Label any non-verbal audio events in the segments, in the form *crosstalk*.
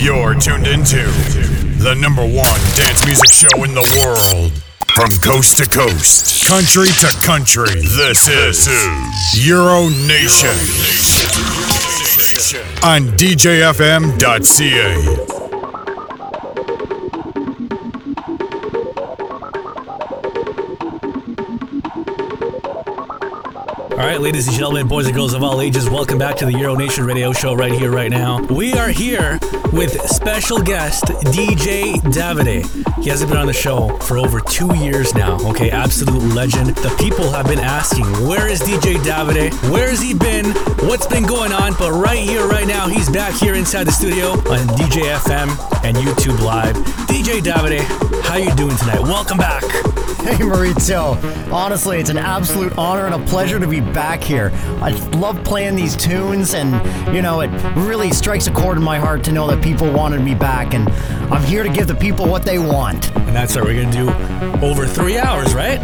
You're tuned into the number one dance music show in the world. From coast to coast, country to country, this is Euro Nation on DJFM.ca. All right, ladies and gentlemen, boys and girls of all ages, welcome back to the Euro Nation Radio Show right here, right now. We are here with special guest DJ Davide. He hasn't been on the show for over two years now. Okay, absolute legend. The people have been asking, where is DJ Davide? Where has he been? What's been going on? But right here, right now, he's back here inside the studio on DJ FM and YouTube Live. DJ Davide, how you doing tonight? Welcome back. Hey Maurizio, honestly, it's an absolute honor and a pleasure to be back here. I love playing these tunes, and you know, it really strikes a chord in my heart to know that people wanted me back, and I'm here to give the people what they want. And that's what we're gonna do over three hours, right?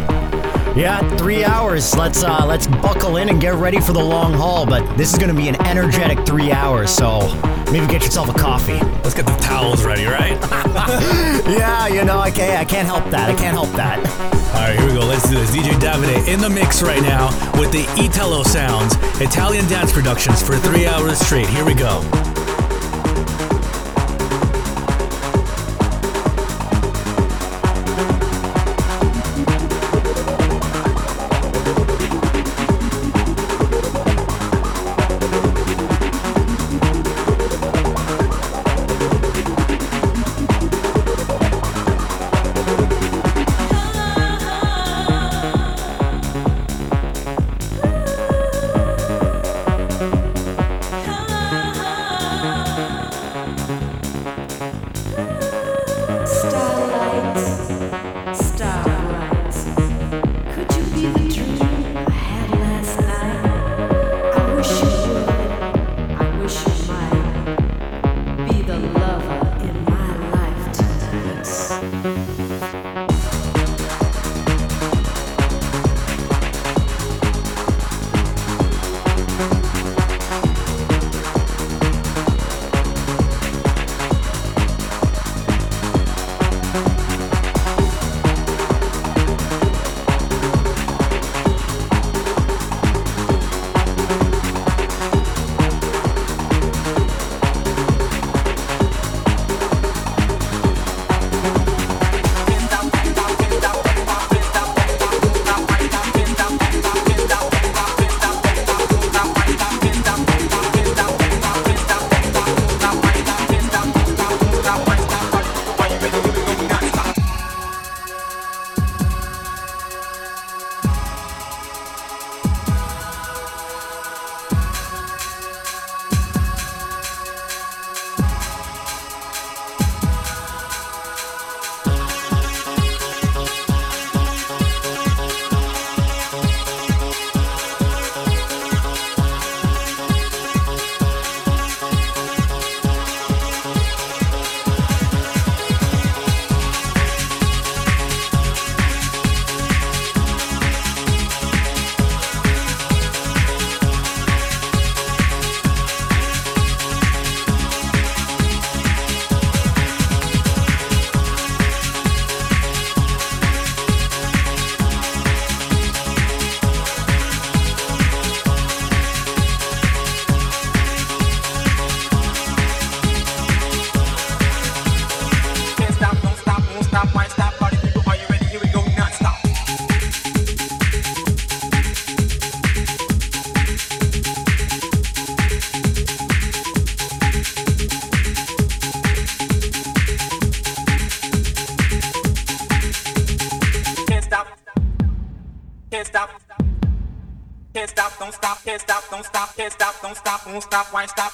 Yeah, three hours. Let's uh, let's buckle in and get ready for the long haul. But this is gonna be an energetic three hours, so maybe get yourself a coffee. Let's get the towels ready, right? *laughs* yeah, you know, I can't, I can't help that. I can't help that. All right, here we go. Let's do this. DJ Davide in the mix right now with the Italo Sounds Italian Dance Productions for three hours straight. Here we go. Won't stop, why stop?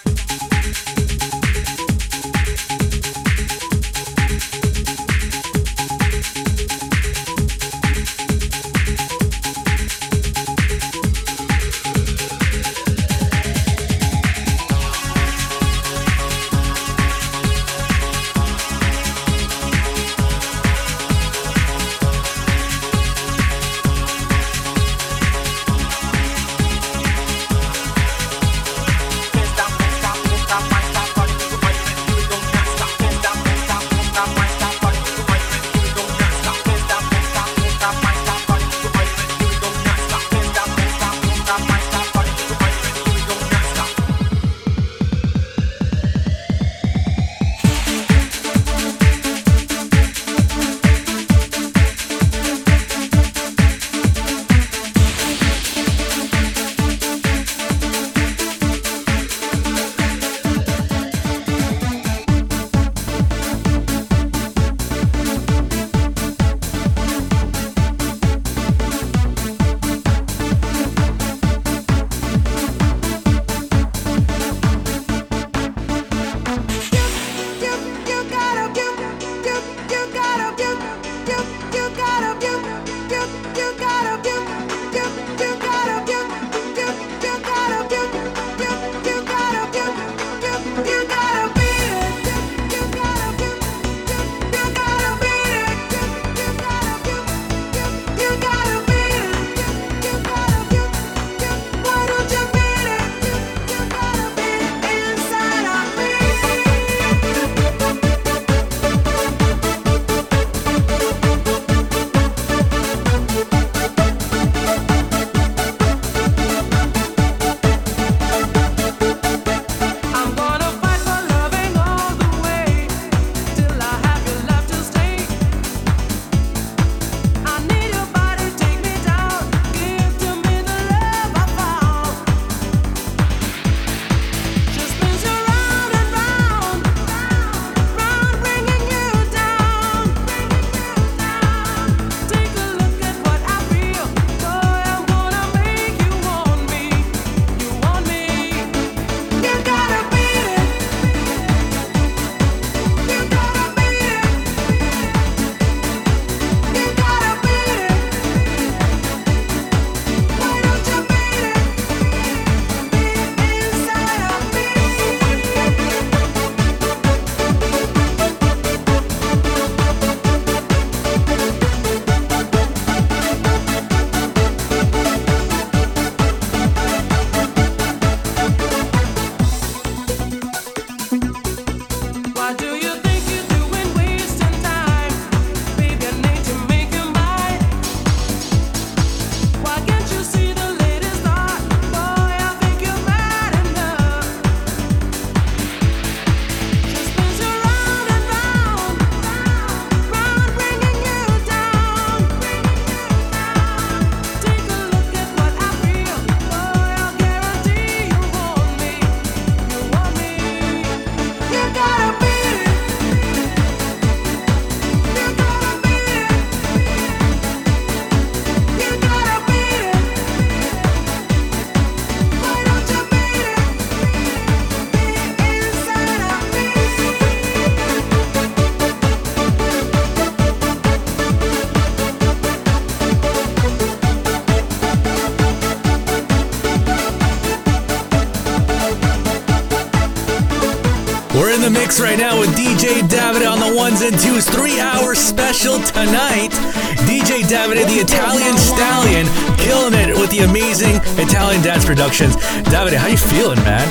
Mix right now with DJ Davide on the ones and twos. Three hour special tonight. DJ Davide, the Italian stallion, killing it with the amazing Italian dance productions. Davide, how you feeling, man?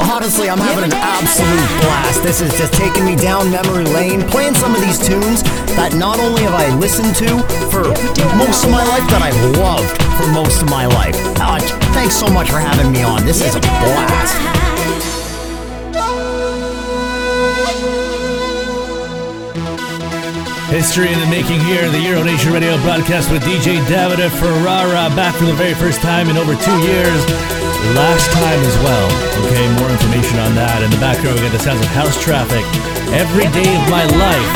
Honestly, I'm having an absolute blast. This is just taking me down memory lane, playing some of these tunes that not only have I listened to for most of my life, that I've loved for most of my life. Uh, thanks so much for having me on. This is a blast. History in the making here, the Euro Nation Radio broadcast with DJ Davide Ferrara, back for the very first time in over two years. Last time as well. Okay, more information on that. In the background, we got the sounds of house traffic. Every day of my life.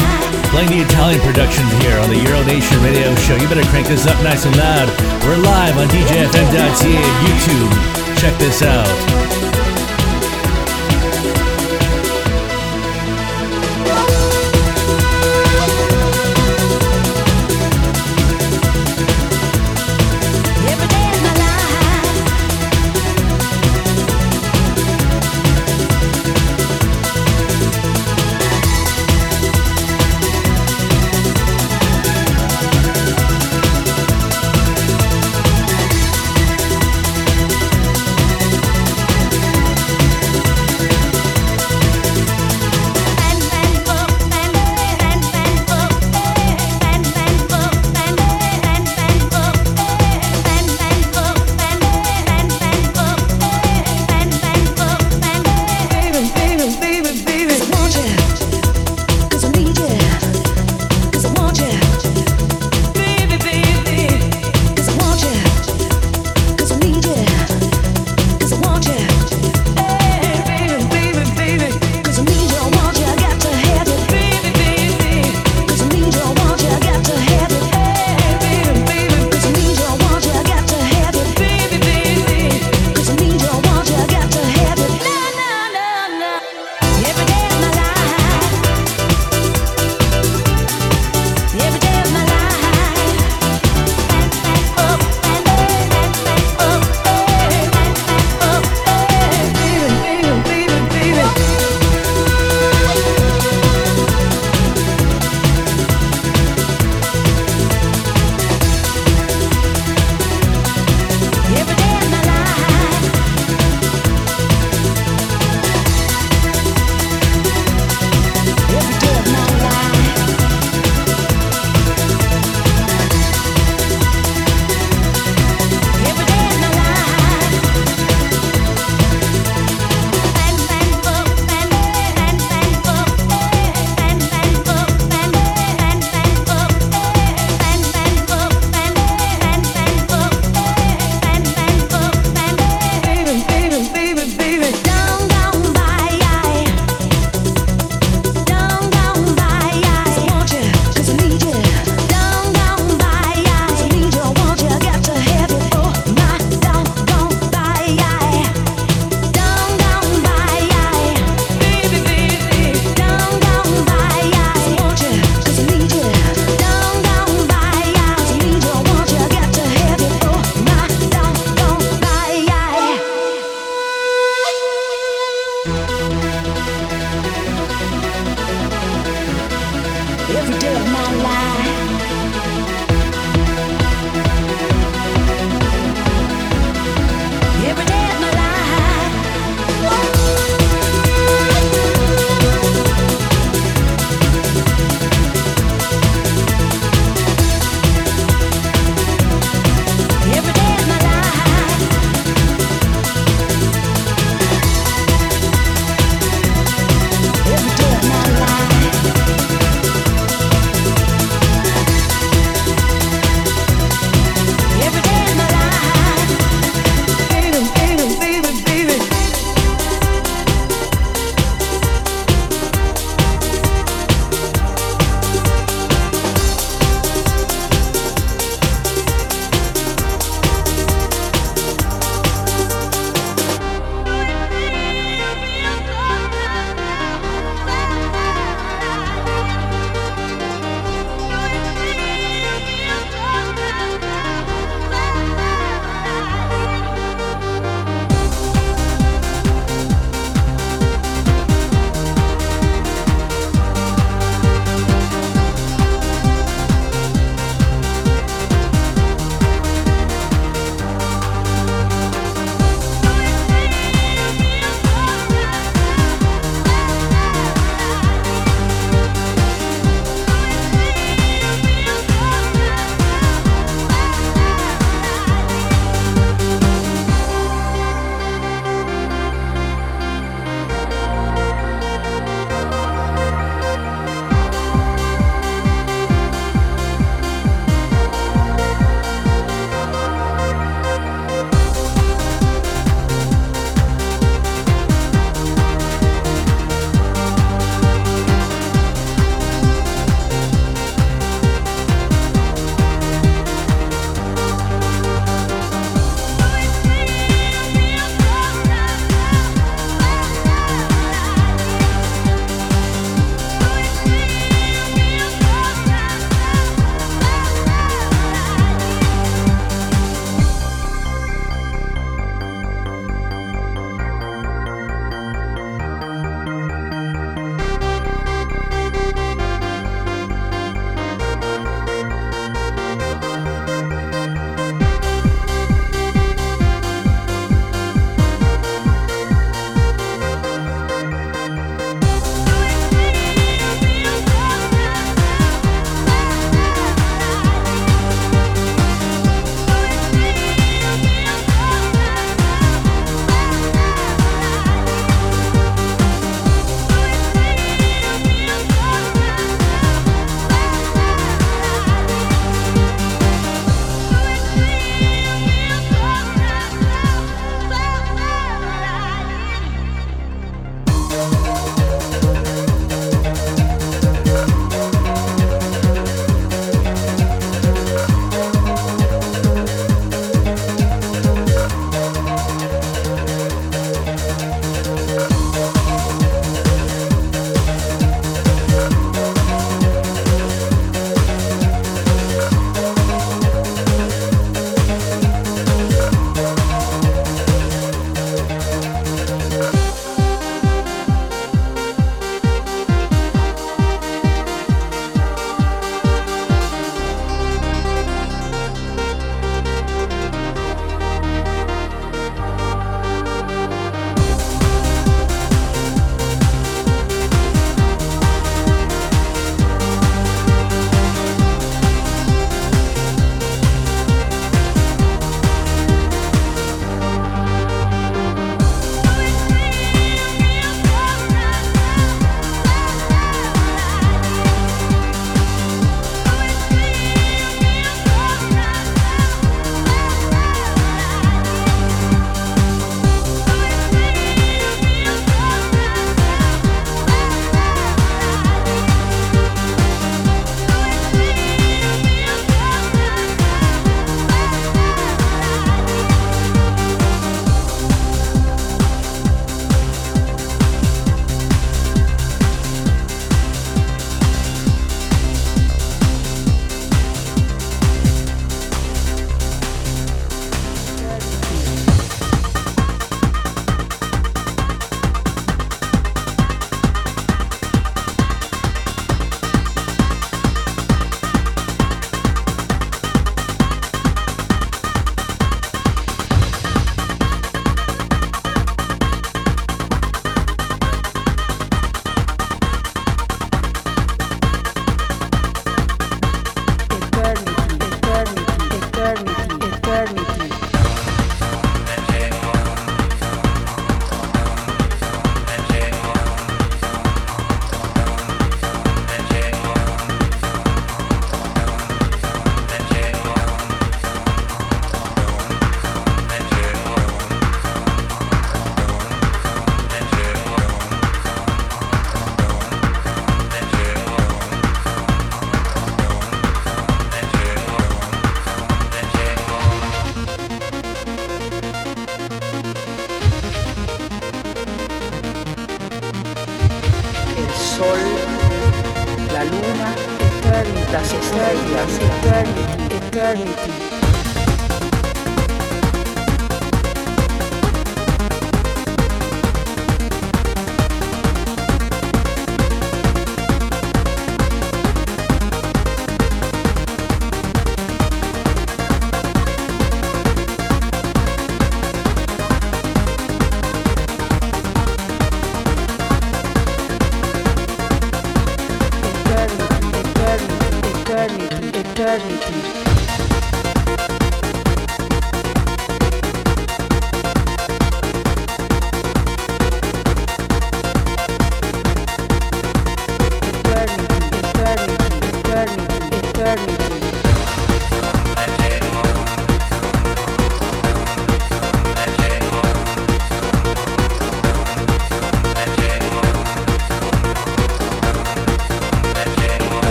Playing the Italian productions here on the Euro Nation Radio Show. You better crank this up nice and loud. We're live on DJFM.ca YouTube. Check this out.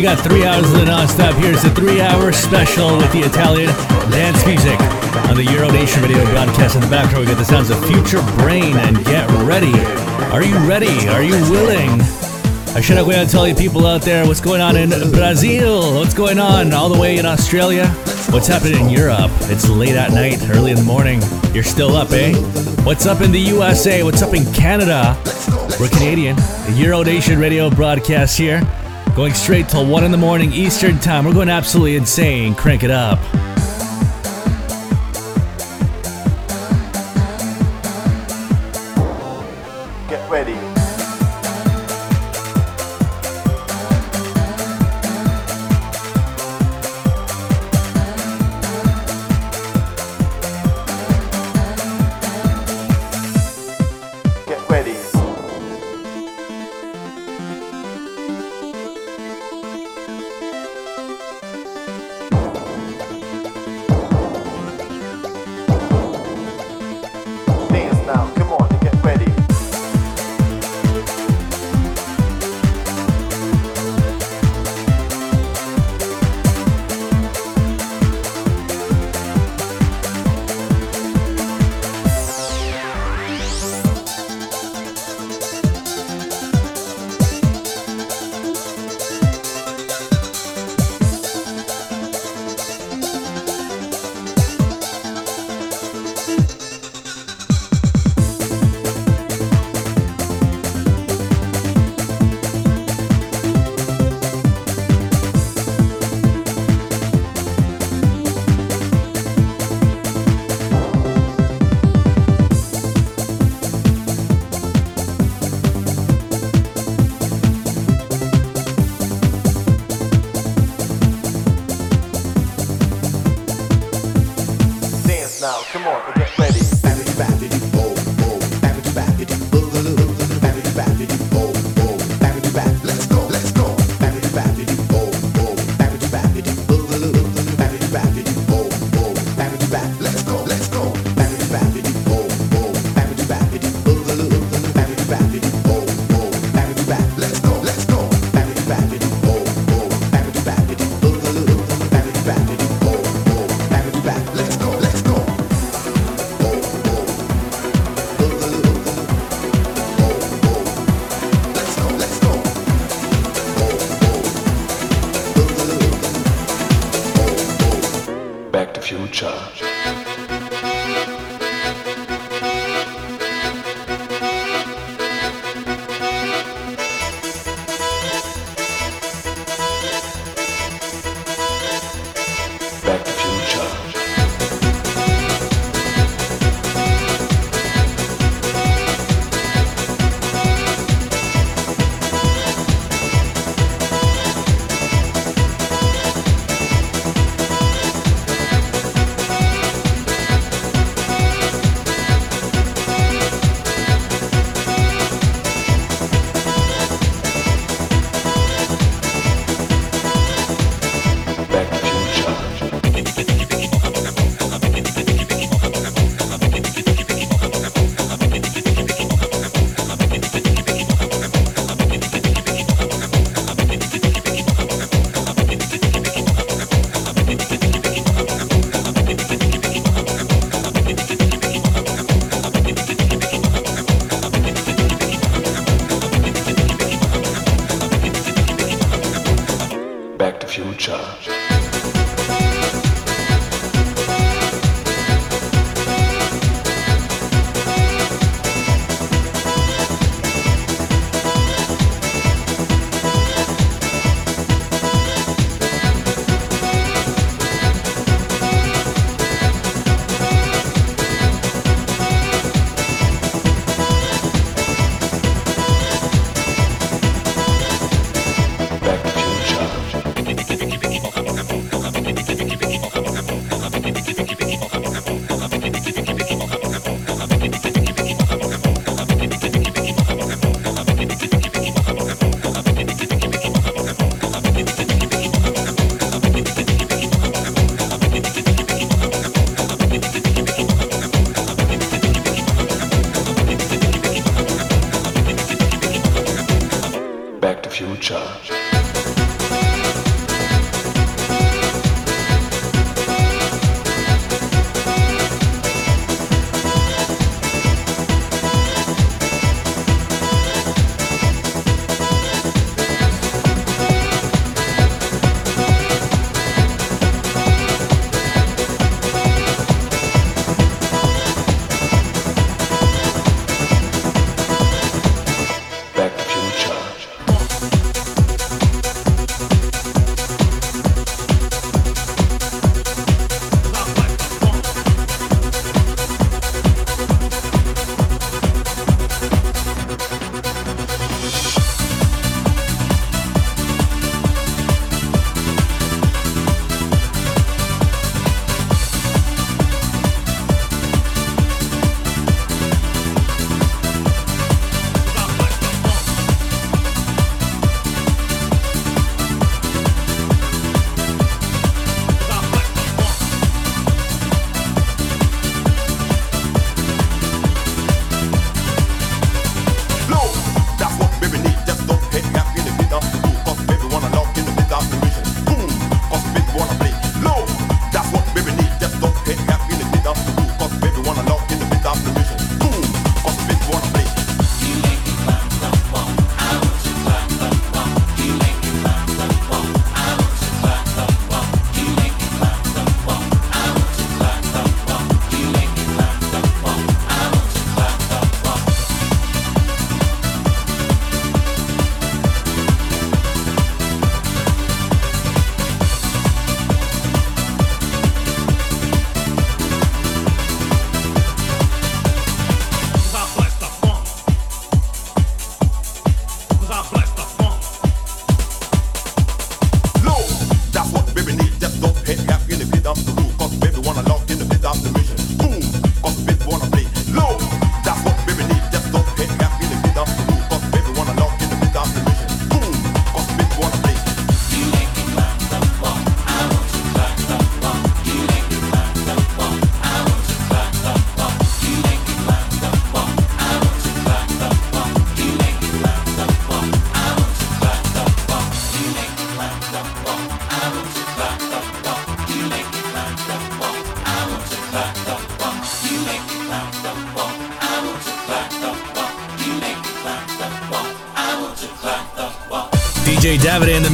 We got three hours of the nonstop. Here's a three-hour special with the Italian dance music on the Euro Nation Radio broadcast. In the background, we got the sounds of Future Brain and Get Ready. Are you ready? Are you willing? I should have going to tell you people out there what's going on in Brazil, what's going on all the way in Australia, what's happening in Europe. It's late at night, early in the morning. You're still up, eh? What's up in the USA? What's up in Canada? We're Canadian. Euro Nation Radio broadcast here. Going straight till 1 in the morning Eastern Time. We're going absolutely insane. Crank it up.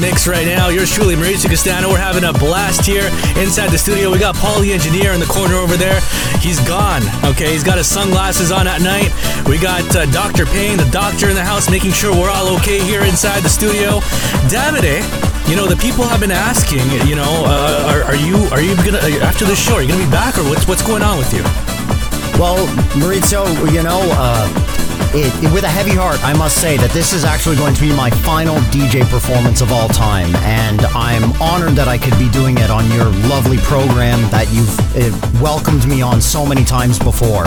Mix right now. Yours truly, Maurizio Castano. We're having a blast here inside the studio. We got Paul the engineer in the corner over there. He's gone. Okay, he's got his sunglasses on at night. We got uh, Dr. Payne, the doctor in the house, making sure we're all okay here inside the studio. Davide, you know the people have been asking. You know, uh, are, are, you are you gonna after the show? Are you gonna be back, or what's what's going on with you? Well, Maurizio, you know. Uh, it, it, with a heavy heart, I must say that this is actually going to be my final DJ performance of all time, and I'm honored that I could be doing it on your lovely program that you've welcomed me on so many times before.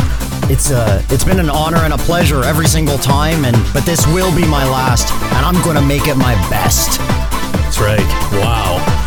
It's uh, it's been an honor and a pleasure every single time, and but this will be my last, and I'm going to make it my best. That's right. Wow.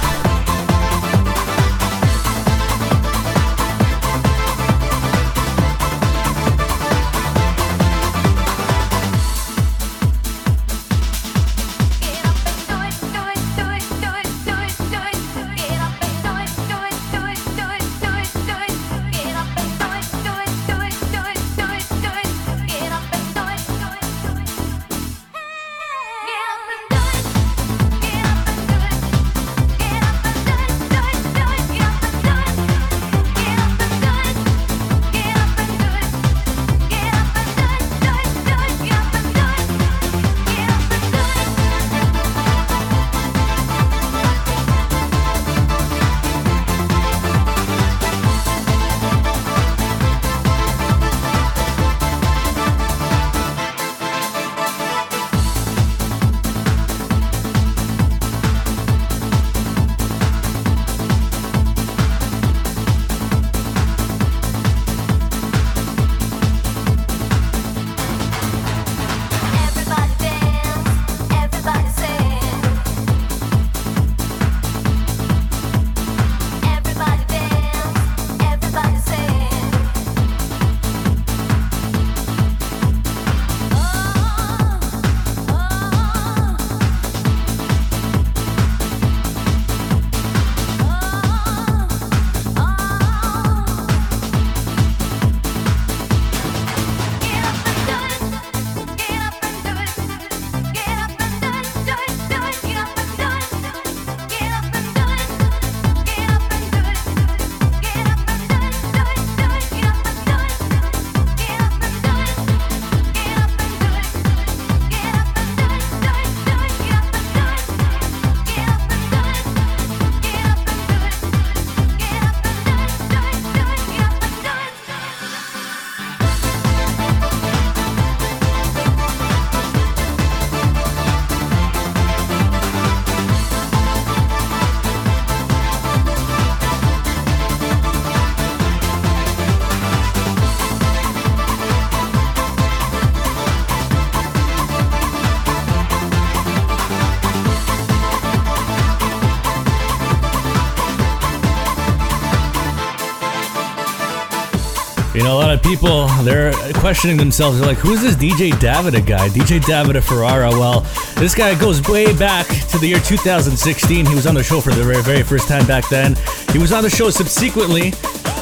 People they're questioning themselves. They're like, "Who's this DJ Davide guy? DJ Davide Ferrara?" Well, this guy goes way back to the year 2016. He was on the show for the very, very first time back then. He was on the show subsequently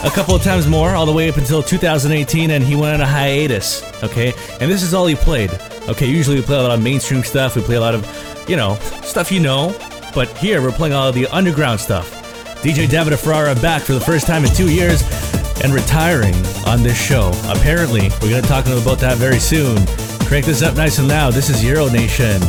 a couple of times more, all the way up until 2018, and he went on a hiatus. Okay, and this is all he played. Okay, usually we play a lot of mainstream stuff. We play a lot of, you know, stuff you know. But here we're playing all the underground stuff. DJ Davide Ferrara back for the first time in two years and retiring on this show. Apparently, we're going to talk about that very soon. Crank this up nice and loud. This is Euro Nation.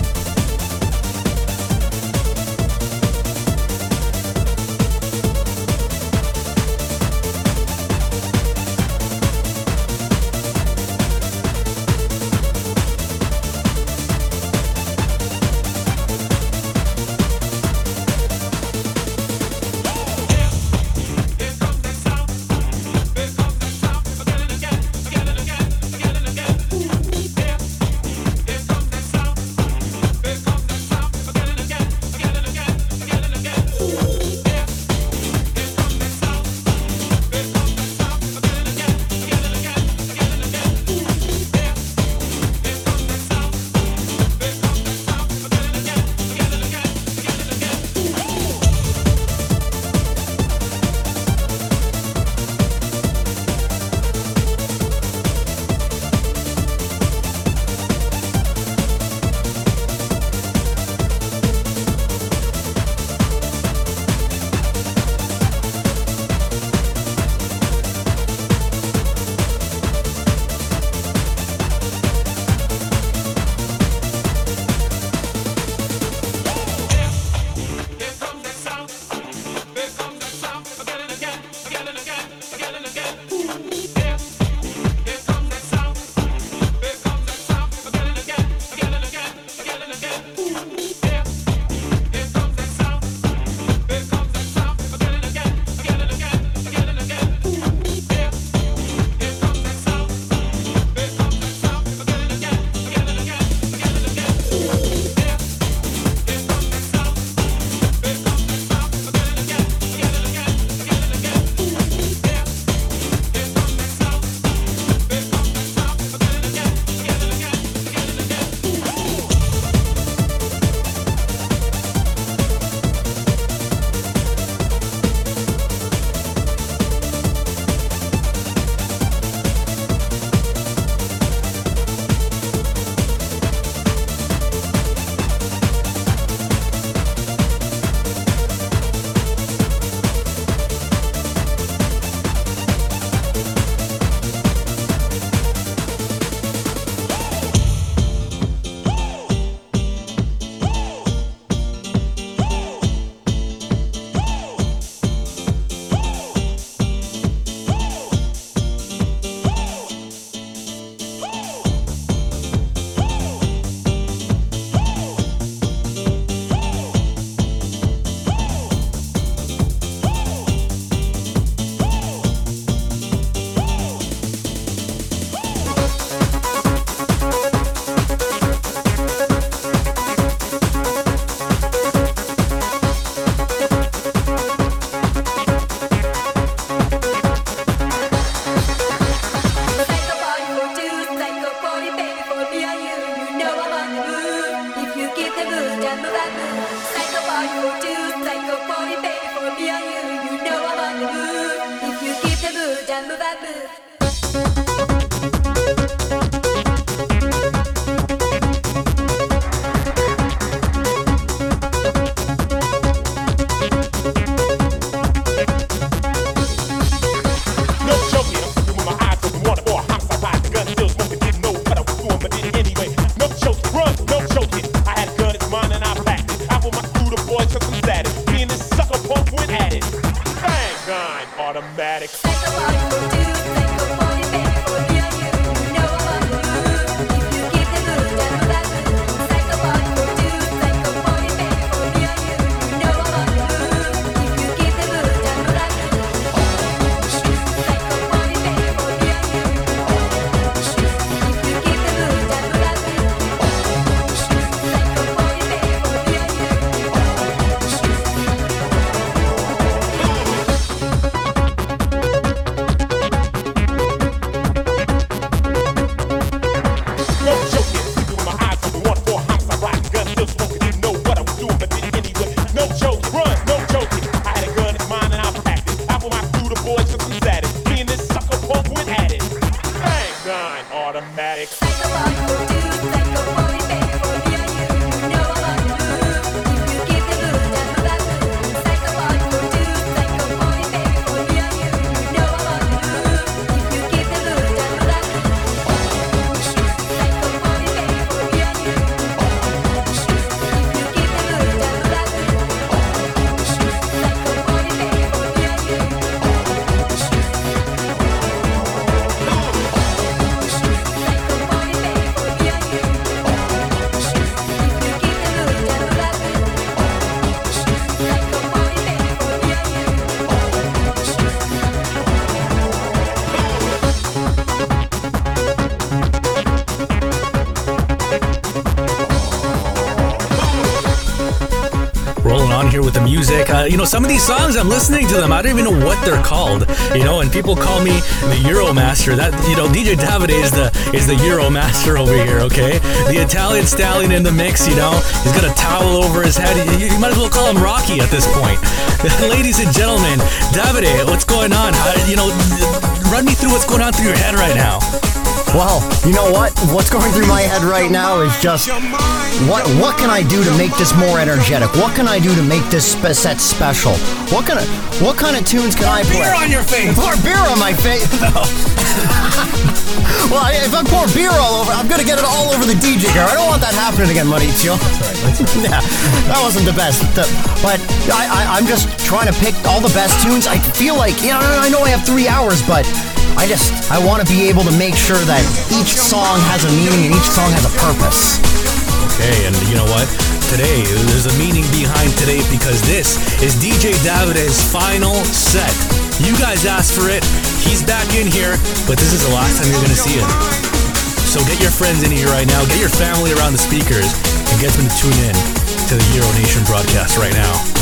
move, I move. You know, some of these songs I'm listening to them, I don't even know what they're called. You know, and people call me the Euro Master. That you know, DJ Davide is the is the Euro Master over here. Okay, the Italian stallion in the mix. You know, he's got a towel over his head. You, you might as well call him Rocky at this point. *laughs* Ladies and gentlemen, Davide, what's going on? You know, run me through what's going on through your head right now. Well, you know what? What's going through my head right now is just what what can I do to make this more energetic? What can I do to make this spe- set special? What kind of what kind of tunes can I play? Beer on your face. Pour beer on my face. *laughs* well, if I pour beer all over, I'm gonna get it all over the DJ car. I don't want that happening again, Maurizio. yeah, *laughs* that wasn't the best, The- but I, I, I'm just trying to pick all the best tunes. I feel like, you know, I know I have three hours, but I just I want to be able to make sure that each song has a meaning and each song has a purpose. Okay, and you know what? Today, there's a meaning behind today because this is DJ Davide's final set. You guys asked for it. He's back in here, but this is the last time you're going to see him. So get your friends in here right now, get your family around the speakers, and get them to tune in to the Euro Nation broadcast right now.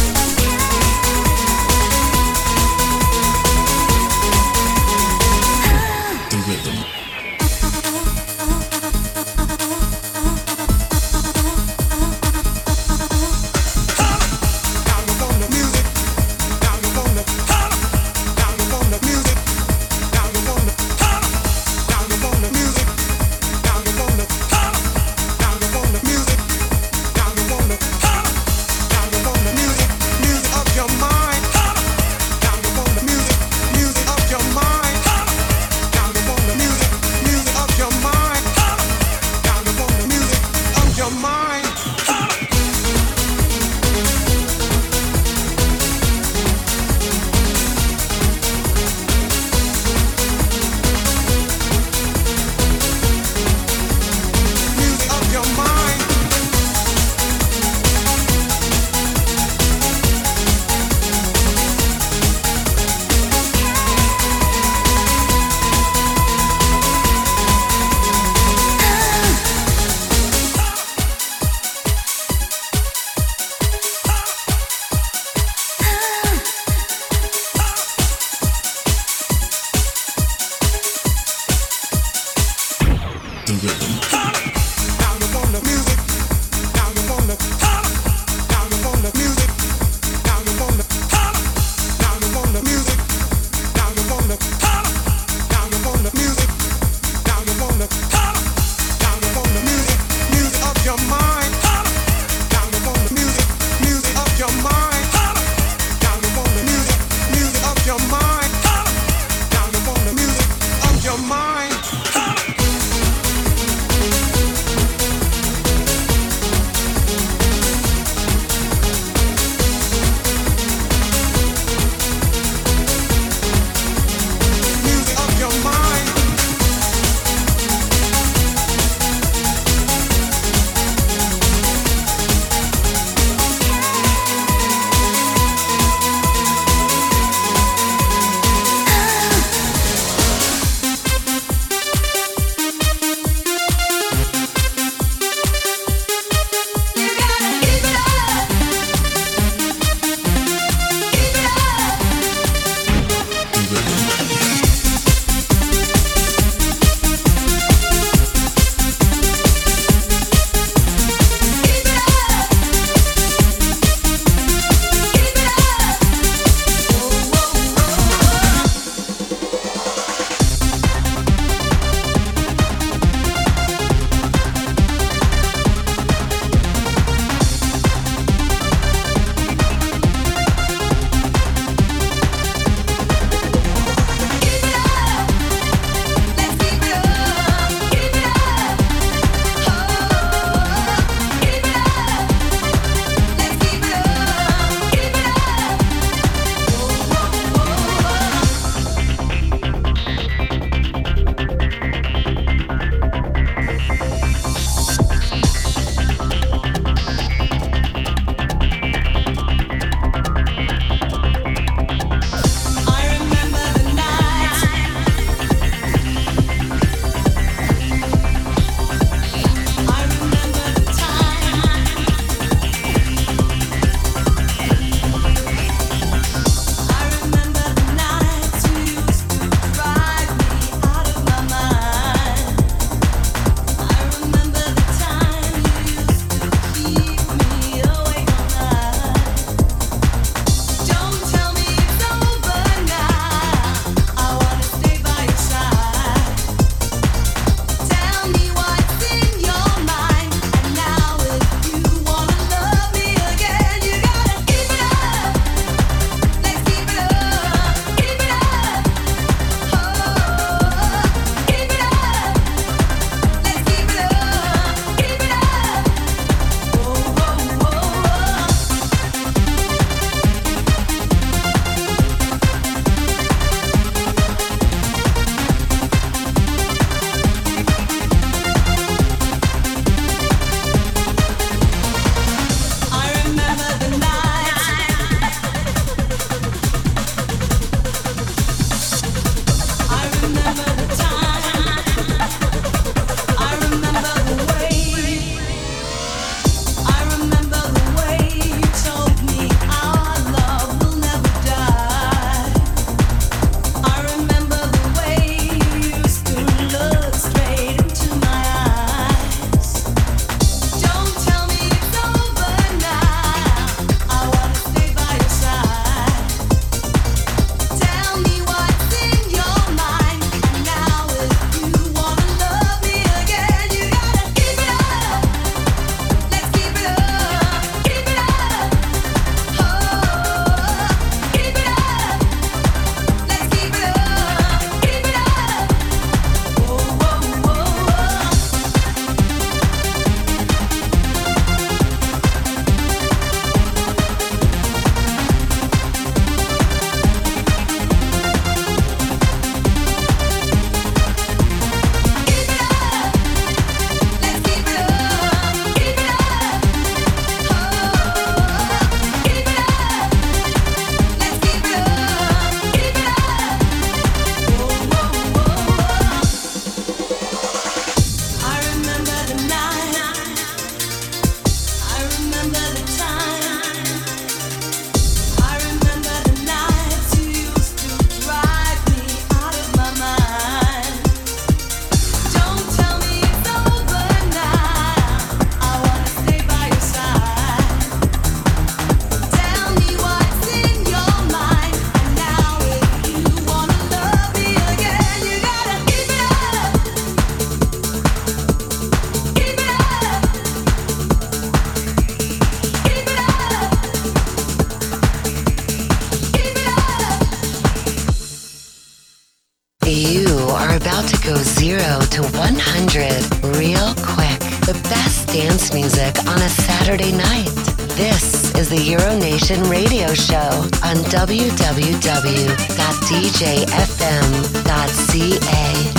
Euronation radio show on www.djfm.ca.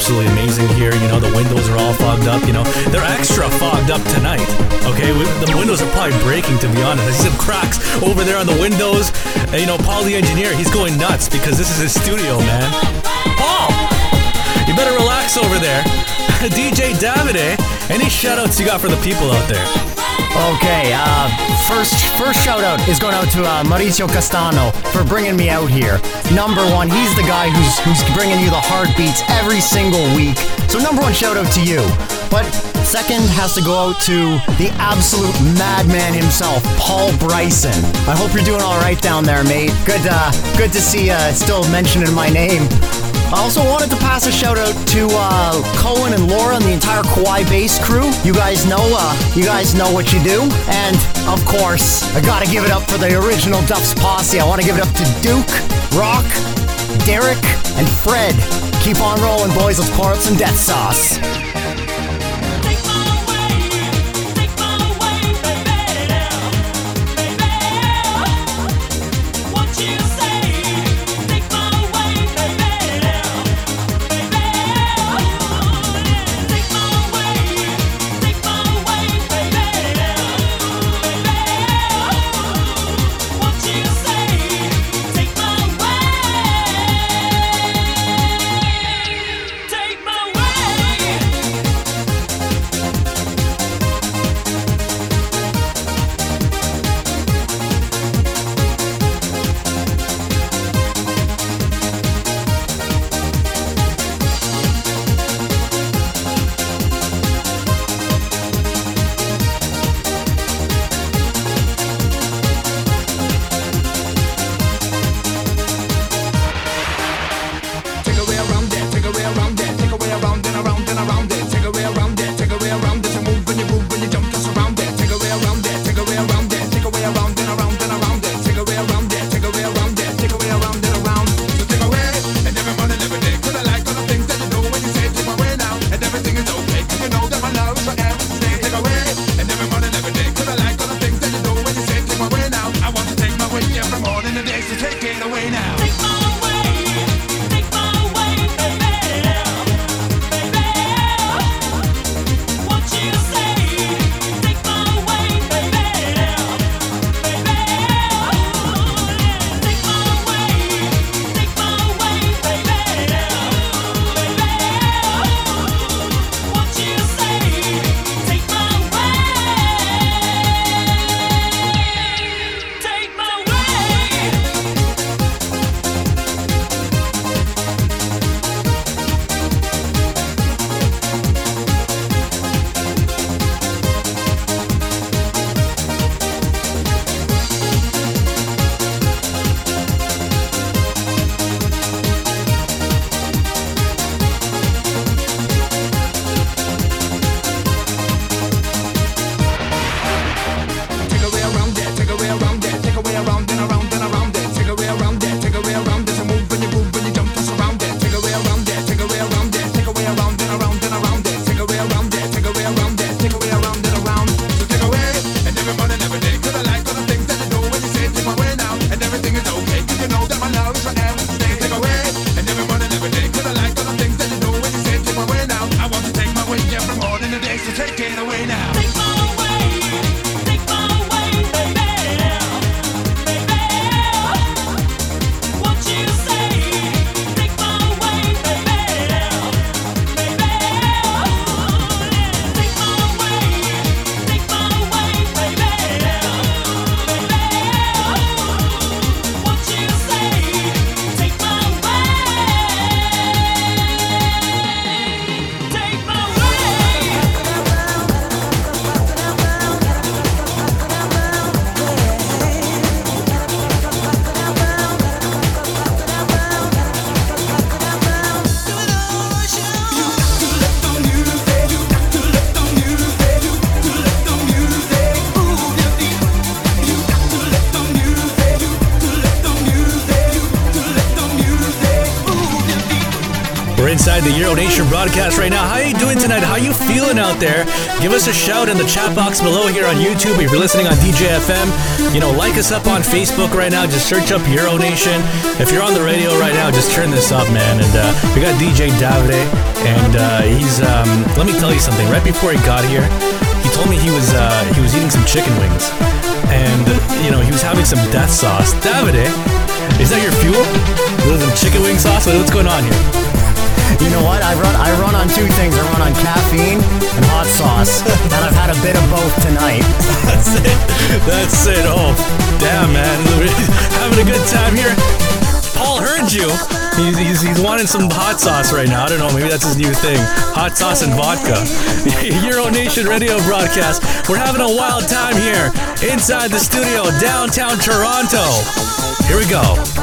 absolutely amazing here. You know, the windows are all fogged up. You know, they're extra fogged up tonight. Okay, the windows are probably breaking. To be honest, I see some cracks over there on the windows. And, you know, Paul the engineer, he's going nuts because this is his studio, man. Paul, you better relax over there. *laughs* DJ Davide, any shoutouts you got for the people out there? Okay, uh, first first shout out is going out to uh, Maurizio Castano for bringing me out here. Number one, he's the guy who's who's bringing you the heartbeats every single week. So number one shout out to you. But second has to go out to the absolute madman himself, Paul Bryson. I hope you're doing all right down there, mate. Good, uh, good to see uh, still mentioning my name. I also wanted to pass a shout out to uh, Cohen and Laura and the entire Kauai Base crew. You guys know, uh, you guys know what you do. And of course, I gotta give it up for the original Duff's posse. I want to give it up to Duke, Rock, Derek, and Fred. Keep on rolling, boys. Let's some death sauce. Inside Nation broadcast right now. How you doing tonight? How you feeling out there? Give us a shout in the chat box below here on YouTube. If you're listening on DJ FM, you know, like us up on Facebook right now. Just search up Euro Nation. If you're on the radio right now, just turn this up, man. And uh, we got DJ Davide, and uh, he's. Um, let me tell you something. Right before he got here, he told me he was uh, he was eating some chicken wings, and you know he was having some death sauce. Davide, is that your fuel? With some chicken wing sauce? What's going on here? You know what? I run I run on two things. I run on caffeine and hot sauce, *laughs* and I've had a bit of both tonight. That's it. That's it. Oh, damn, man. Having a good time here. Paul heard you. He's, he's, he's wanting some hot sauce right now. I don't know. Maybe that's his new thing. Hot sauce and vodka. *laughs* Euro Nation radio broadcast. We're having a wild time here inside the studio, downtown Toronto. Here we go.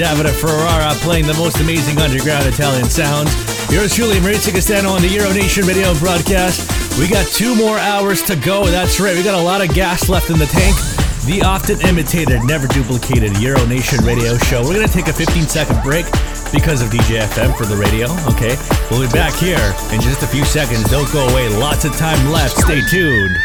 DJ Davide Ferrara playing the most amazing underground Italian sounds. Yours truly, Maurizio Castano on the Euro Nation radio broadcast. We got two more hours to go. That's right, we got a lot of gas left in the tank. The often imitated, never duplicated Euro Nation radio show. We're going to take a 15 second break because of DJ FM for the radio, okay? We'll be back here in just a few seconds. Don't go away. Lots of time left. Stay tuned.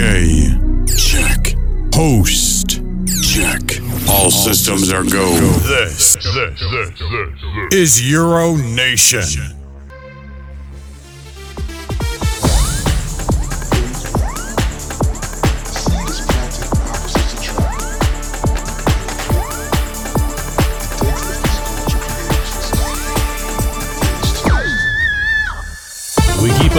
Check. Host. Check. All systems are go. This, this, this, this is Euro Nation.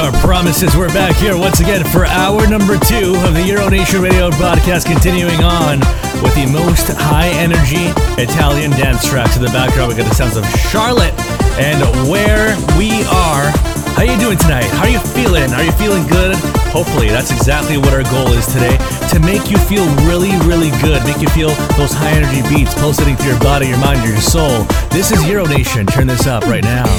Our promises. We're back here once again for hour number two of the Euro Nation Radio broadcast, continuing on with the most high energy Italian dance tracks in the background. We got the sounds of Charlotte and where we are. How are you doing tonight? How are you feeling? Are you feeling good? Hopefully, that's exactly what our goal is today to make you feel really, really good. Make you feel those high energy beats pulsating through your body, your mind, your soul. This is Euro Nation. Turn this up right now.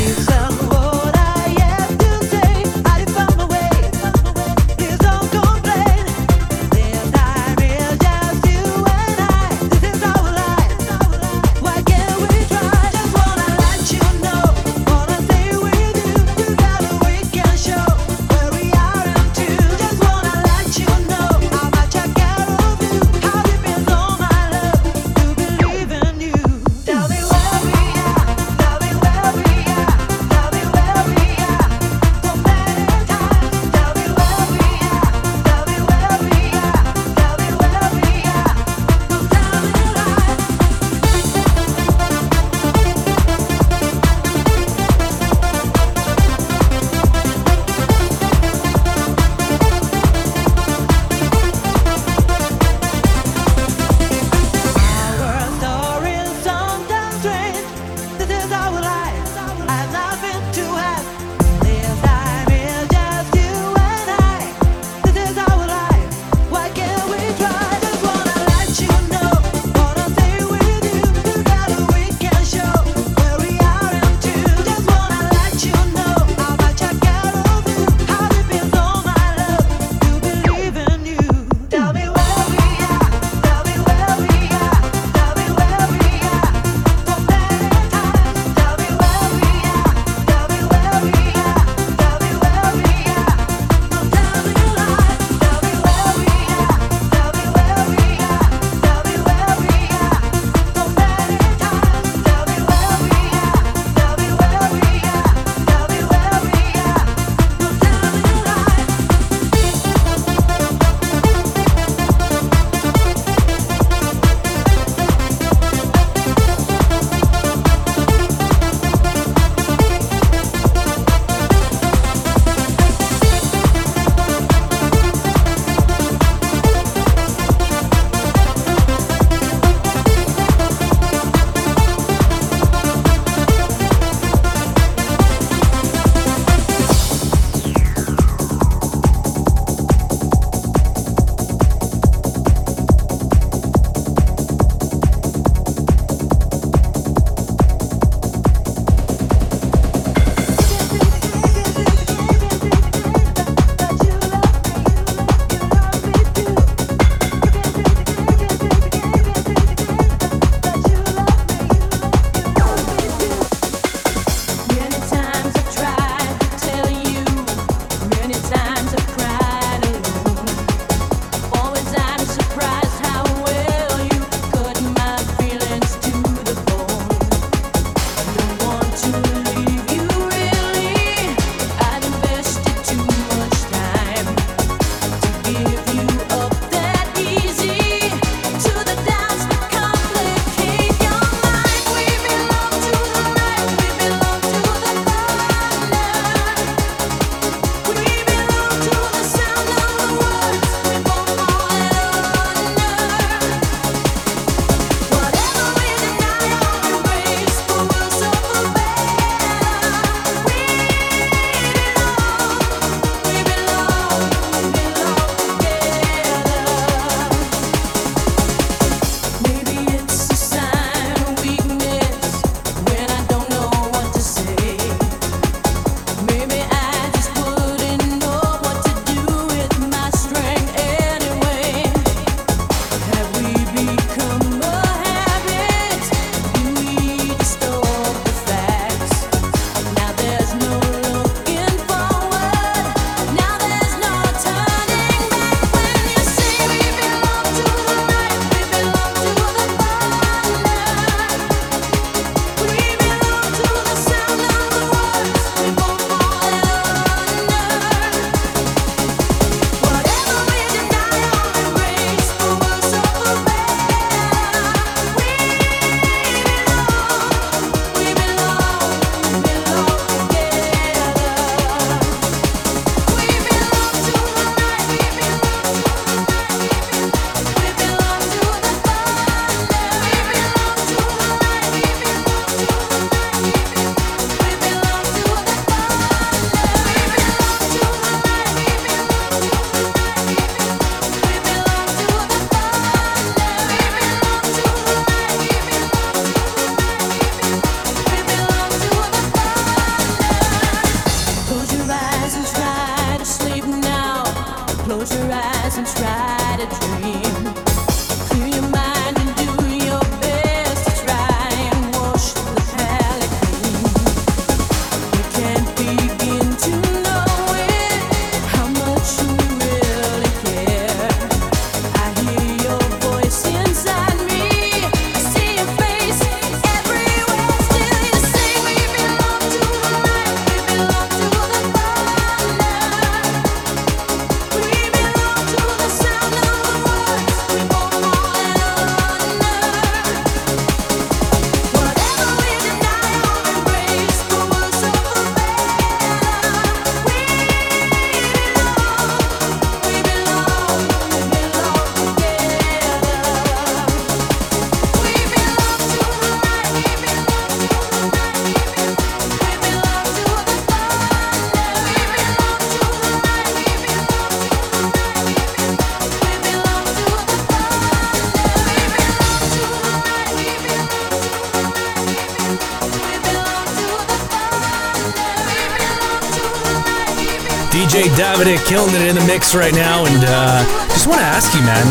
DJ Davide killing it in the mix right now, and uh, just want to ask you, man,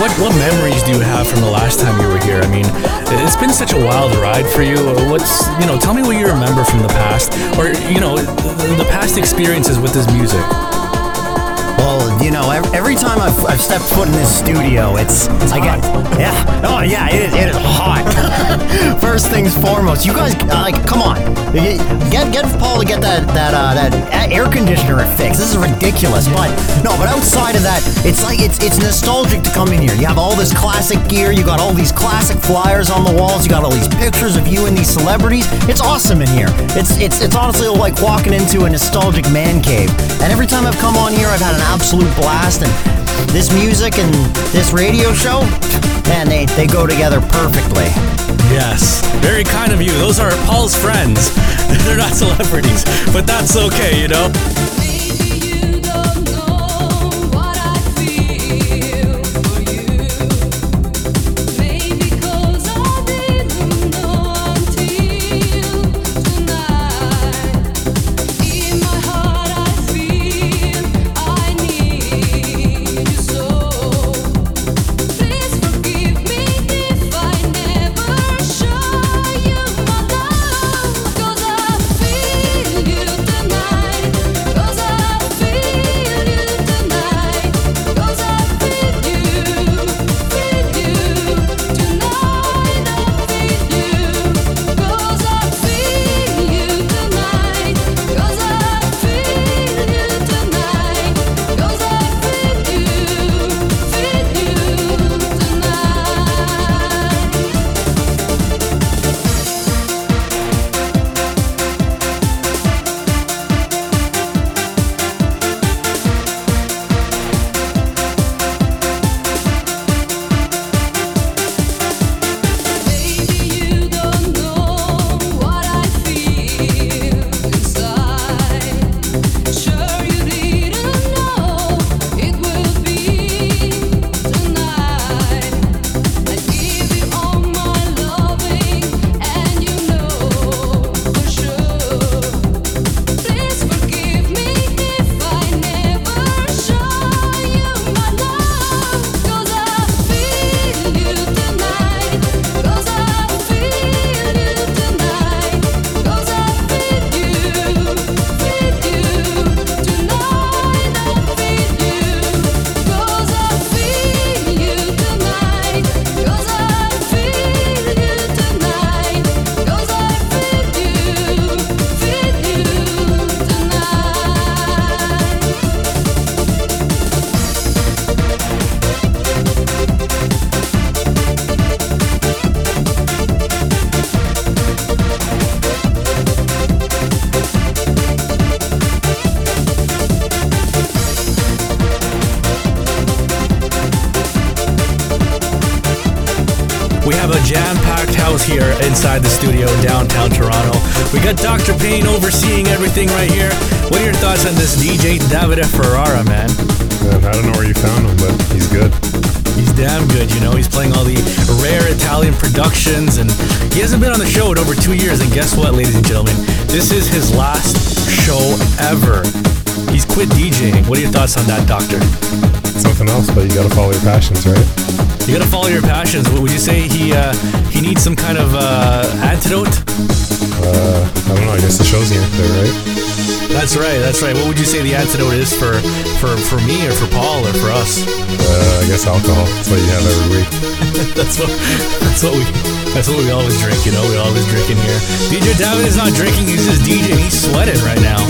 what what memories do you have from the last time you were here? I mean, it's been such a wild ride for you. What's you know? Tell me what you remember from the past, or you know, the past experiences with this music. You know, every time I've, I've stepped foot in this studio, it's, I get yeah, oh yeah, it is, it is hot. *laughs* First things foremost, you guys uh, like, come on, get get Paul to get that that uh, that air conditioner fixed. This is ridiculous, but no, but outside of that, it's like it's it's nostalgic to come in here. You have all this classic gear, you got all these classic flyers on the walls, you got all these pictures of you and these celebrities. It's awesome in here. It's it's it's honestly like walking into a nostalgic man cave. And every time I've come on here, I've had an absolute blast. And this music and this radio show, man, they, they go together perfectly. Yes, very kind of you. Those are Paul's friends. *laughs* They're not celebrities, but that's okay, you know. Ever, He's quit DJing. What are your thoughts on that, Doctor? Something else, but you gotta follow your passions, right? You gotta follow your passions. What would you say he uh, he needs some kind of uh, antidote? Uh, I don't know. I guess the show's the antidote, right? That's right. That's right. What would you say the antidote is for for for me or for Paul or for us? Uh, I guess alcohol. That's what you have every week. *laughs* that's what that's what we that's what we always drink. You know, we always drink in here. DJ David is not drinking. He's just DJing. He's sweating right now.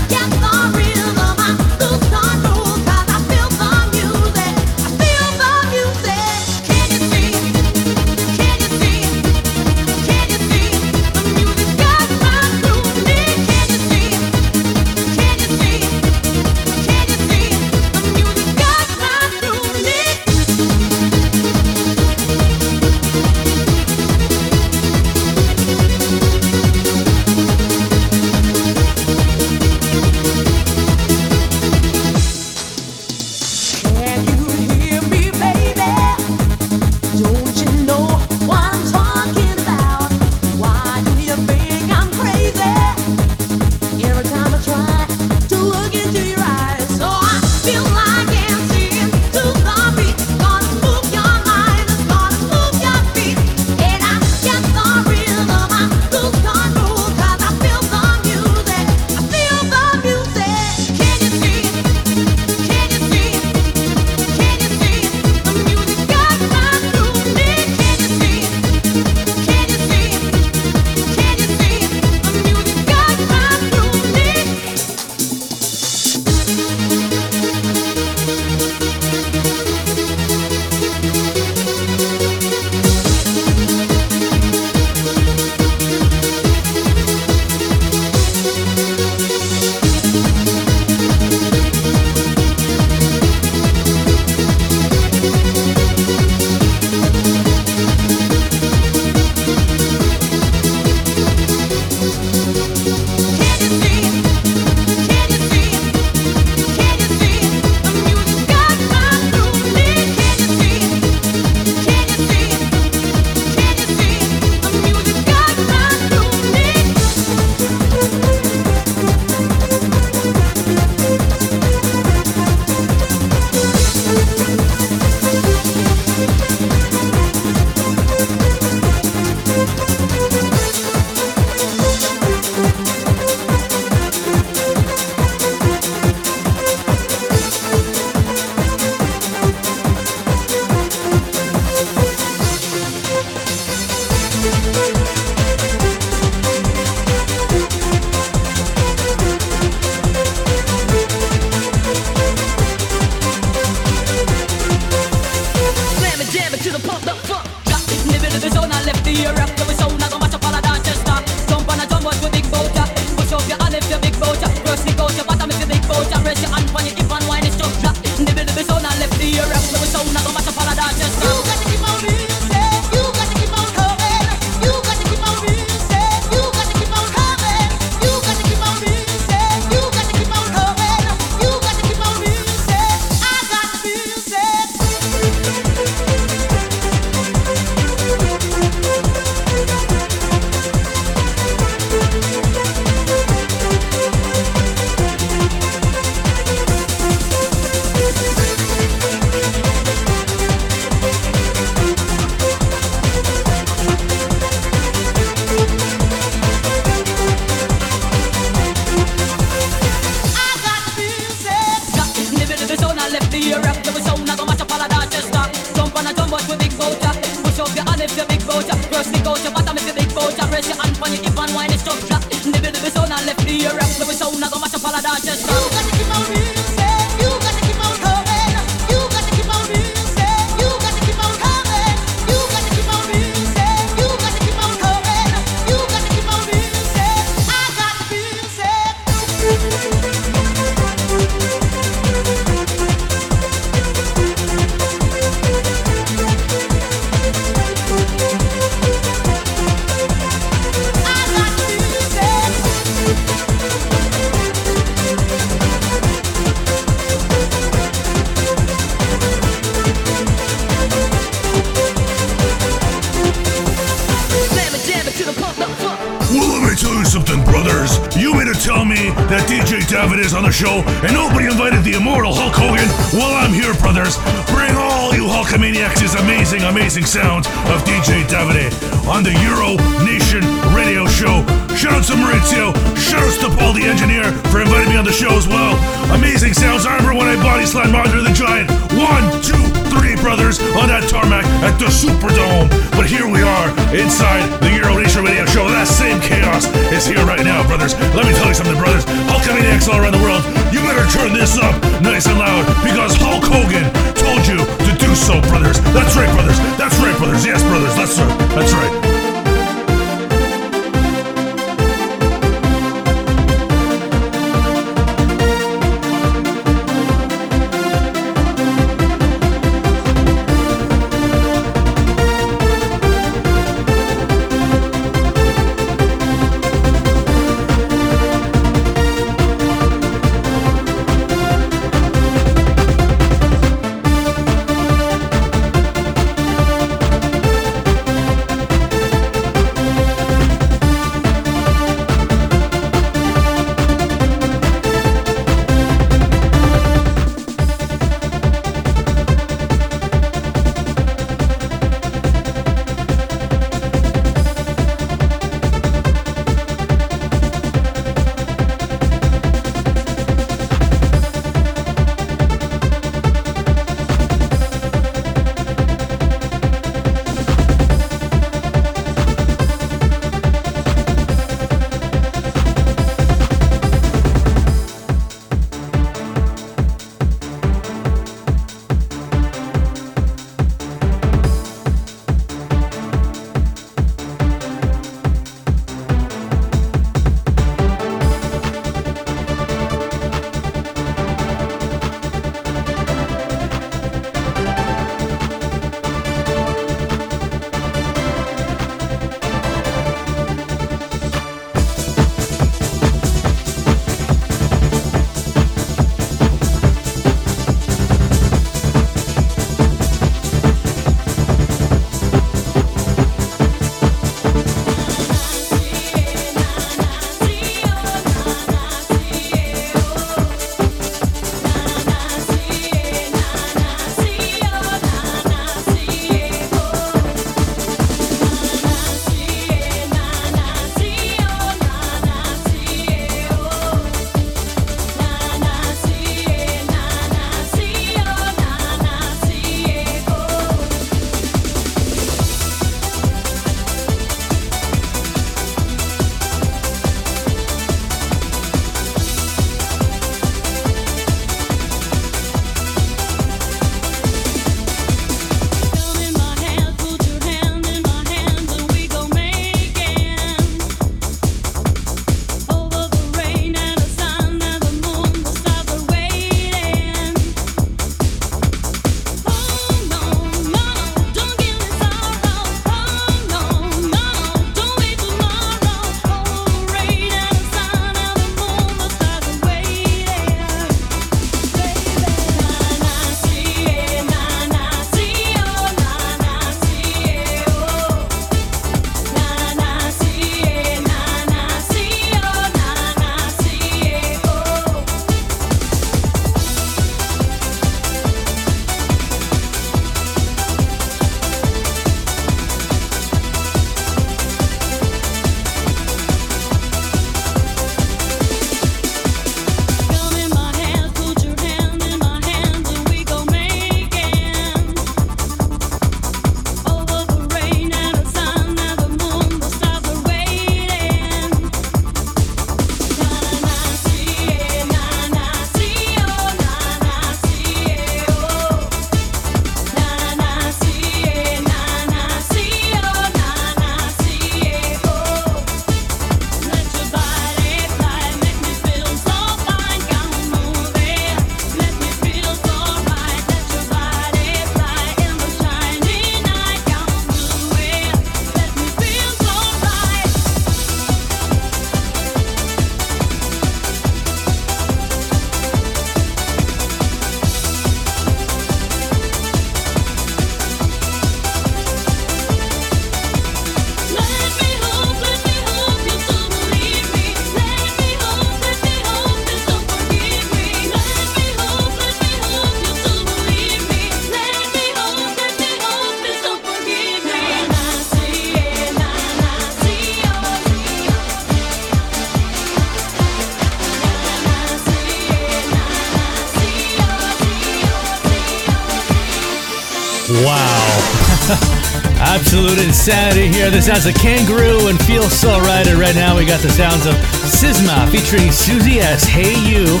Insanity here. This has of Kangaroo and feels So Right. And right now we got the sounds of Sisma featuring Susie S. Hey You.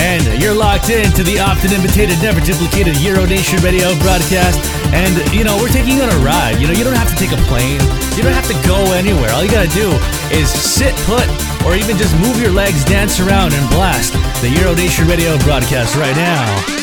And you're locked in to the often imitated, never duplicated Euro Nation radio broadcast. And, you know, we're taking you on a ride. You know, you don't have to take a plane. You don't have to go anywhere. All you gotta do is sit put or even just move your legs, dance around, and blast the Euro Nation radio broadcast right now.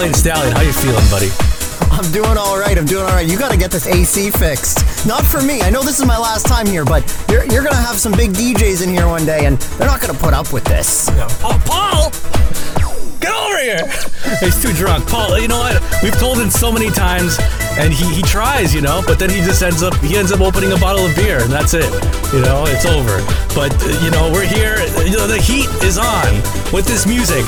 Italian Stallion. How you feeling, buddy? I'm doing all right. I'm doing all right. You got to get this AC fixed. Not for me. I know this is my last time here, but you're, you're going to have some big DJs in here one day, and they're not going to put up with this. Oh, Paul! Get over here! He's too drunk. Paul, you know what? We've told him so many times, and he, he tries, you know, but then he just ends up he ends up opening a bottle of beer, and that's it. You know, it's over. But uh, you know, we're here. You know, the heat is on with this music.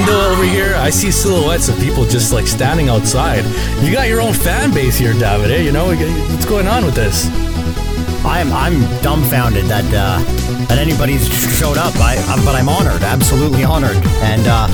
Window over here, I see silhouettes of people just like standing outside. You got your own fan base here, David. You know what's going on with this? I'm I'm dumbfounded that uh, that anybody's showed up. I, I but I'm honored, absolutely honored. And uh,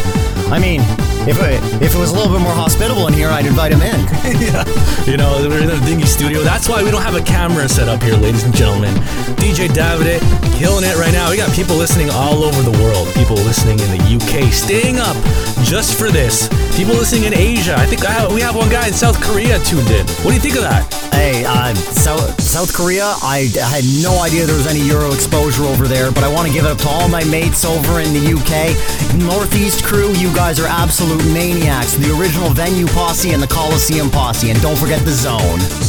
I mean, if it, if it was a little bit more hospitable in here, I'd invite him in. *laughs* yeah. You know, we're in a dingy studio. That's why we don't have a camera set up here, ladies and gentlemen. DJ Davide, killing it right now. We got people listening all over the world. People listening in the UK, staying up just for this. People listening in Asia. I think I have, we have one guy in South Korea tuned in. What do you think of that? Hey, uh, South, South Korea, I, I had no idea there was any Euro exposure over there, but I want to give it up to all my mates over in the UK. Northeast crew, you guys are absolute maniacs. The original venue posse and the Coliseum posse, and don't forget the zone.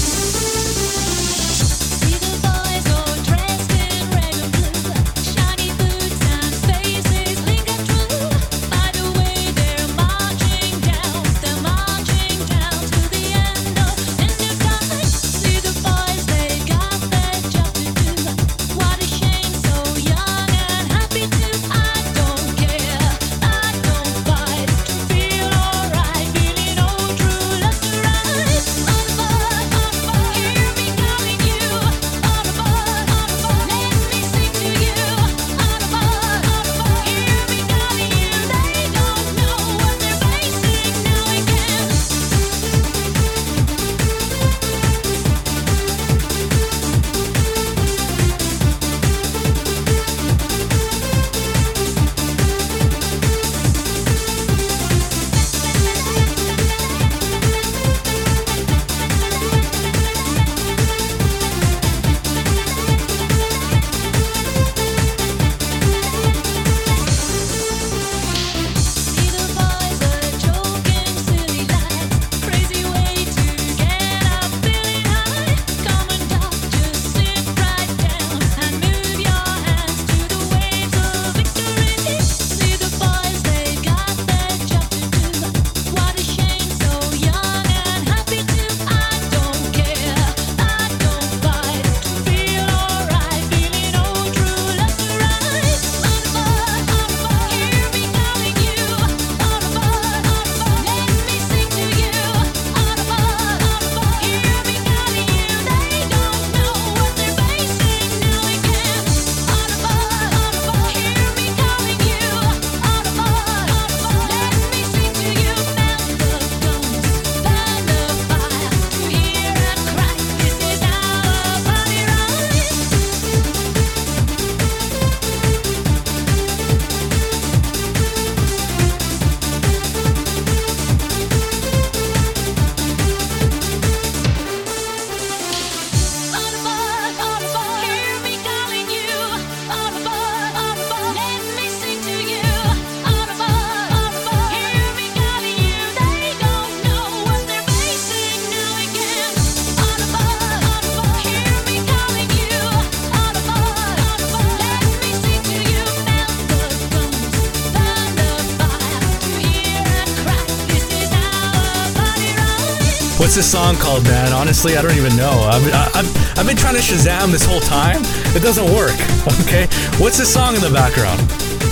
This song called, man? Honestly, I don't even know. I've, I've, I've been trying to Shazam this whole time. It doesn't work. *laughs* Okay. What's this song in the background?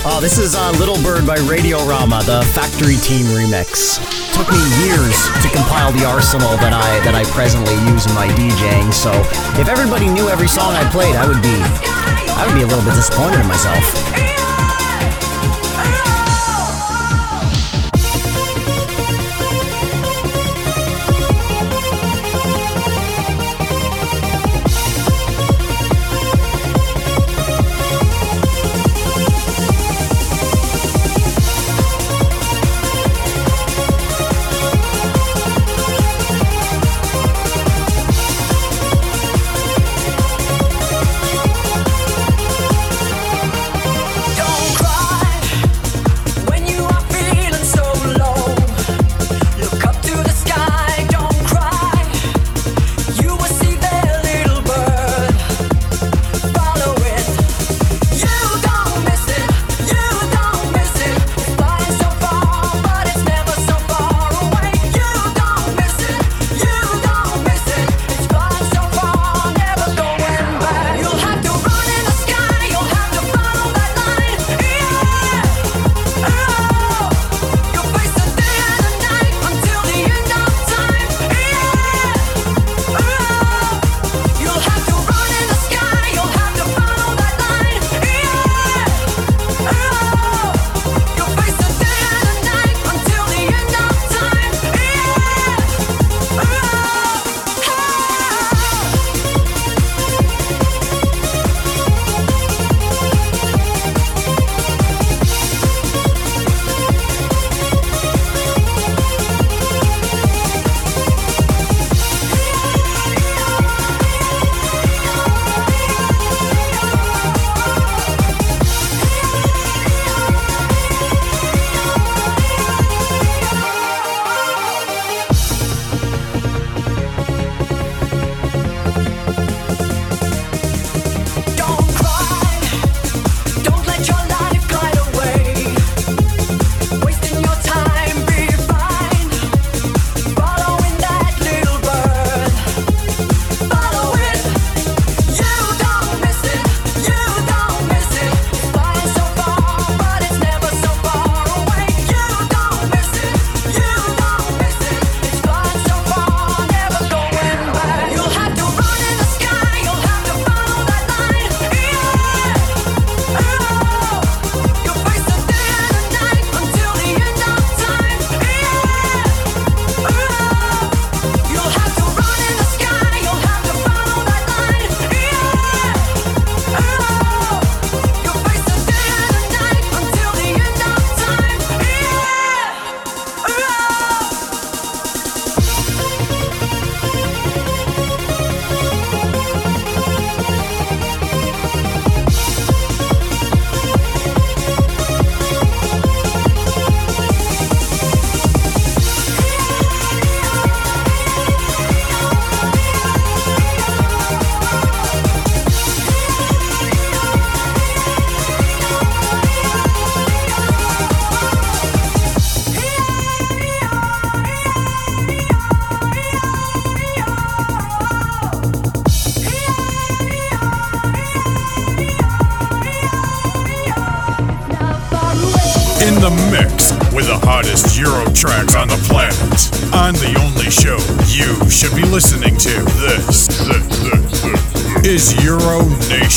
Oh, this is uh, Little Bird by Radio Rama, the Factory Team remix. Took me years to compile the arsenal that I that I presently use in my DJing. So if everybody knew every song I played, I would be I would be a little bit disappointed in myself.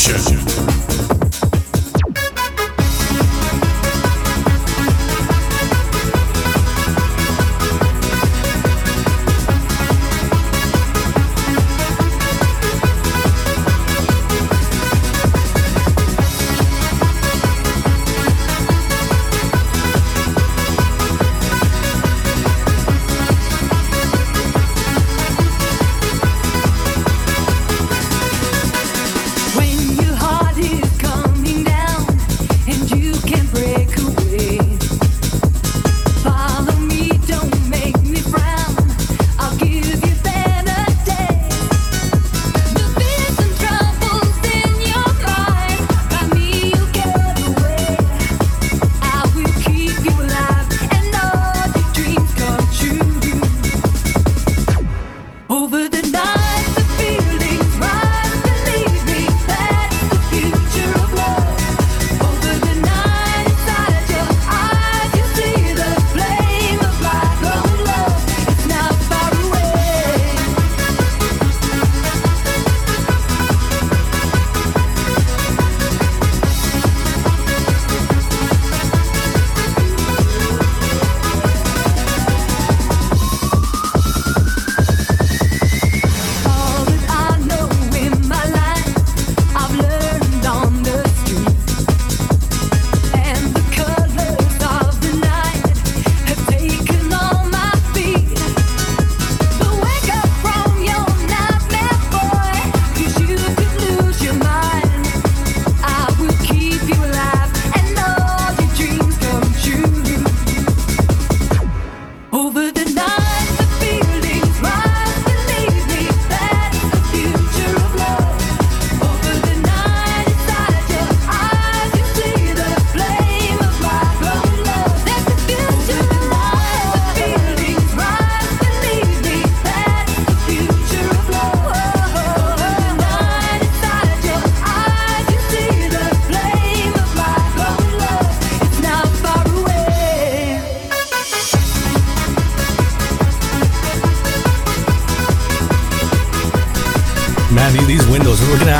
Nation.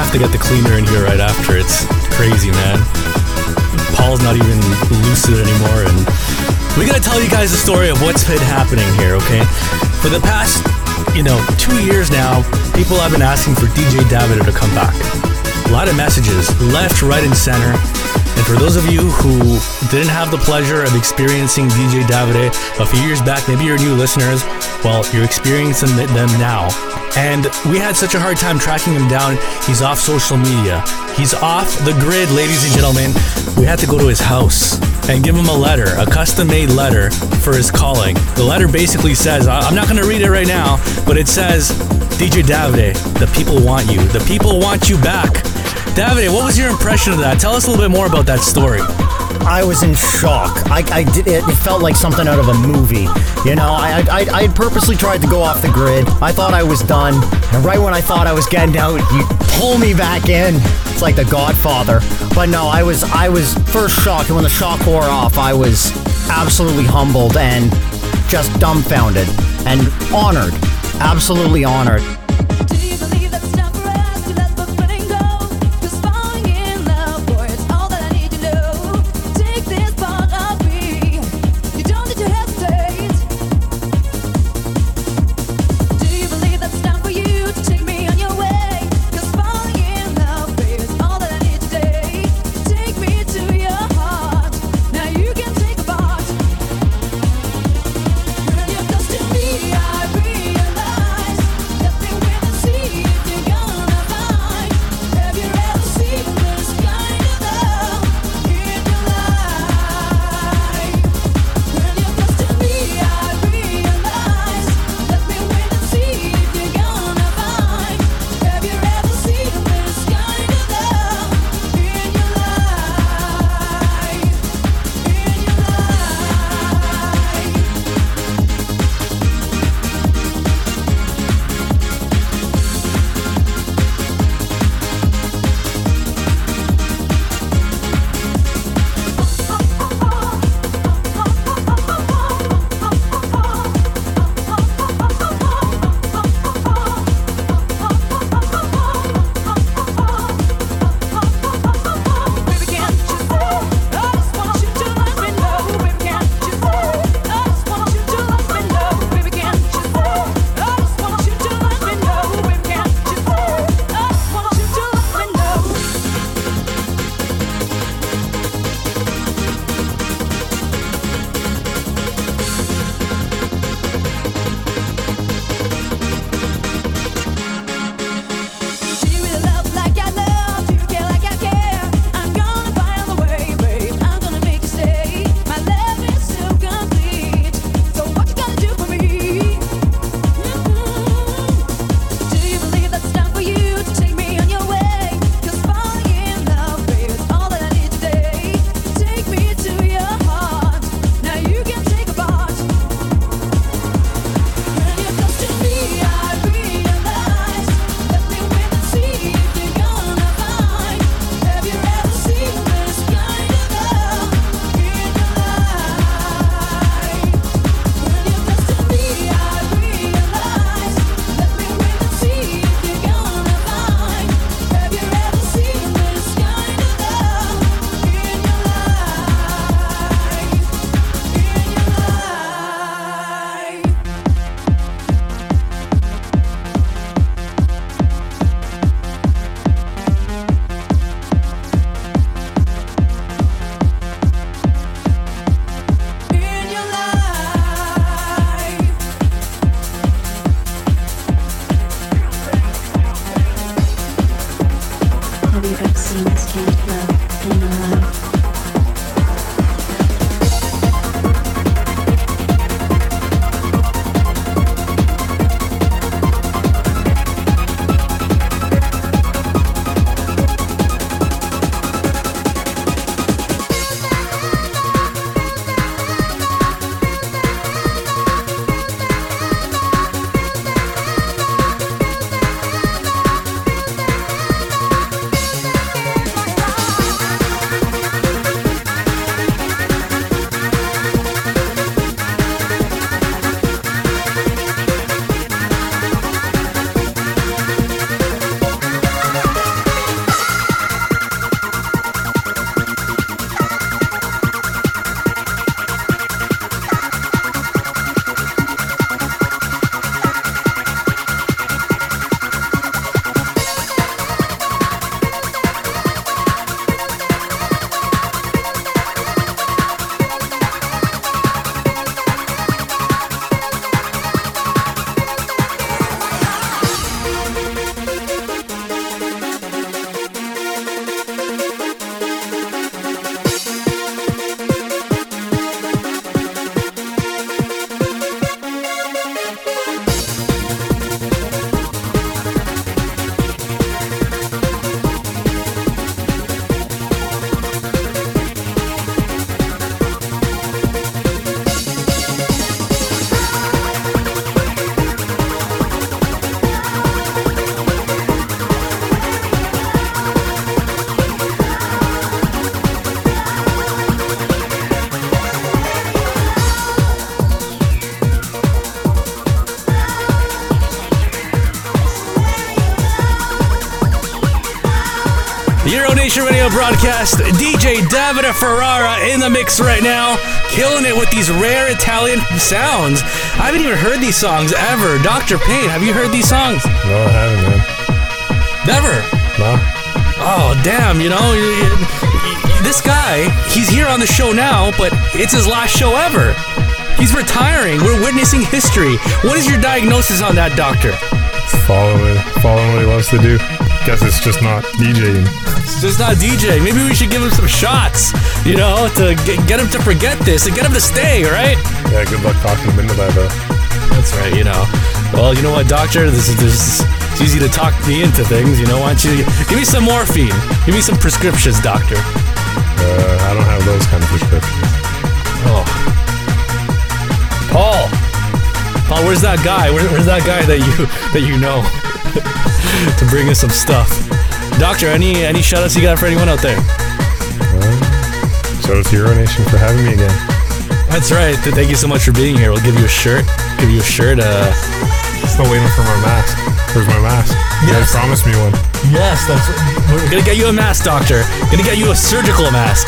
Have to get the cleaner in here right after. It's crazy, man. Paul's not even lucid anymore, and we gotta tell you guys the story of what's been happening here, okay? For the past, you know, two years now, people have been asking for DJ Davide to come back. A lot of messages, left, right, and center. And for those of you who didn't have the pleasure of experiencing DJ Davide a few years back, maybe you're new listeners, well, you're experiencing them now. And we had such a hard time tracking him down. He's off social media. He's off the grid, ladies and gentlemen. We had to go to his house and give him a letter, a custom made letter for his calling. The letter basically says, I'm not going to read it right now, but it says, DJ Davide, the people want you. The people want you back. Davide, what was your impression of that? Tell us a little bit more about that story. I was in shock. I, I did, it, it felt like something out of a movie. You know, I, I, I had purposely tried to go off the grid. I thought I was done. And right when I thought I was getting out, you pull me back in. It's like the Godfather. But no, I was, I was first shocked. And when the shock wore off, I was absolutely humbled and just dumbfounded and honored. Absolutely honored. Broadcast. DJ Davide Ferrara in the mix right now, killing it with these rare Italian sounds. I haven't even heard these songs ever. Dr. Payne, have you heard these songs? No, I haven't, man. Never. No. Oh, damn, you know, this guy, he's here on the show now, but it's his last show ever. He's retiring. We're witnessing history. What is your diagnosis on that, doctor? Following, following what he loves to do. Guess it's just not DJing. It's just not DJ. Maybe we should give him some shots, you know, to get, get him to forget this and get him to stay, right? Yeah, good luck talking him into that, though. That's right, you know. Well, you know what, doctor? This is this. It's easy to talk me into things, you know. Why don't you give me some morphine? Give me some prescriptions, doctor. Uh, I don't have those kind of prescriptions. Oh, Paul. Paul, where's that guy? Where, where's that guy that you that you know *laughs* to bring us some stuff? Doctor, any any shout outs you got for anyone out there? Shout out to Euro Nation for having me again. That's right. Thank you so much for being here. We'll give you a shirt. Give you a shirt. Uh, Still waiting for my mask. Where's my mask? You guys promised me one. yes, that's. We're gonna get you a mask, doctor. Gonna get you a surgical mask.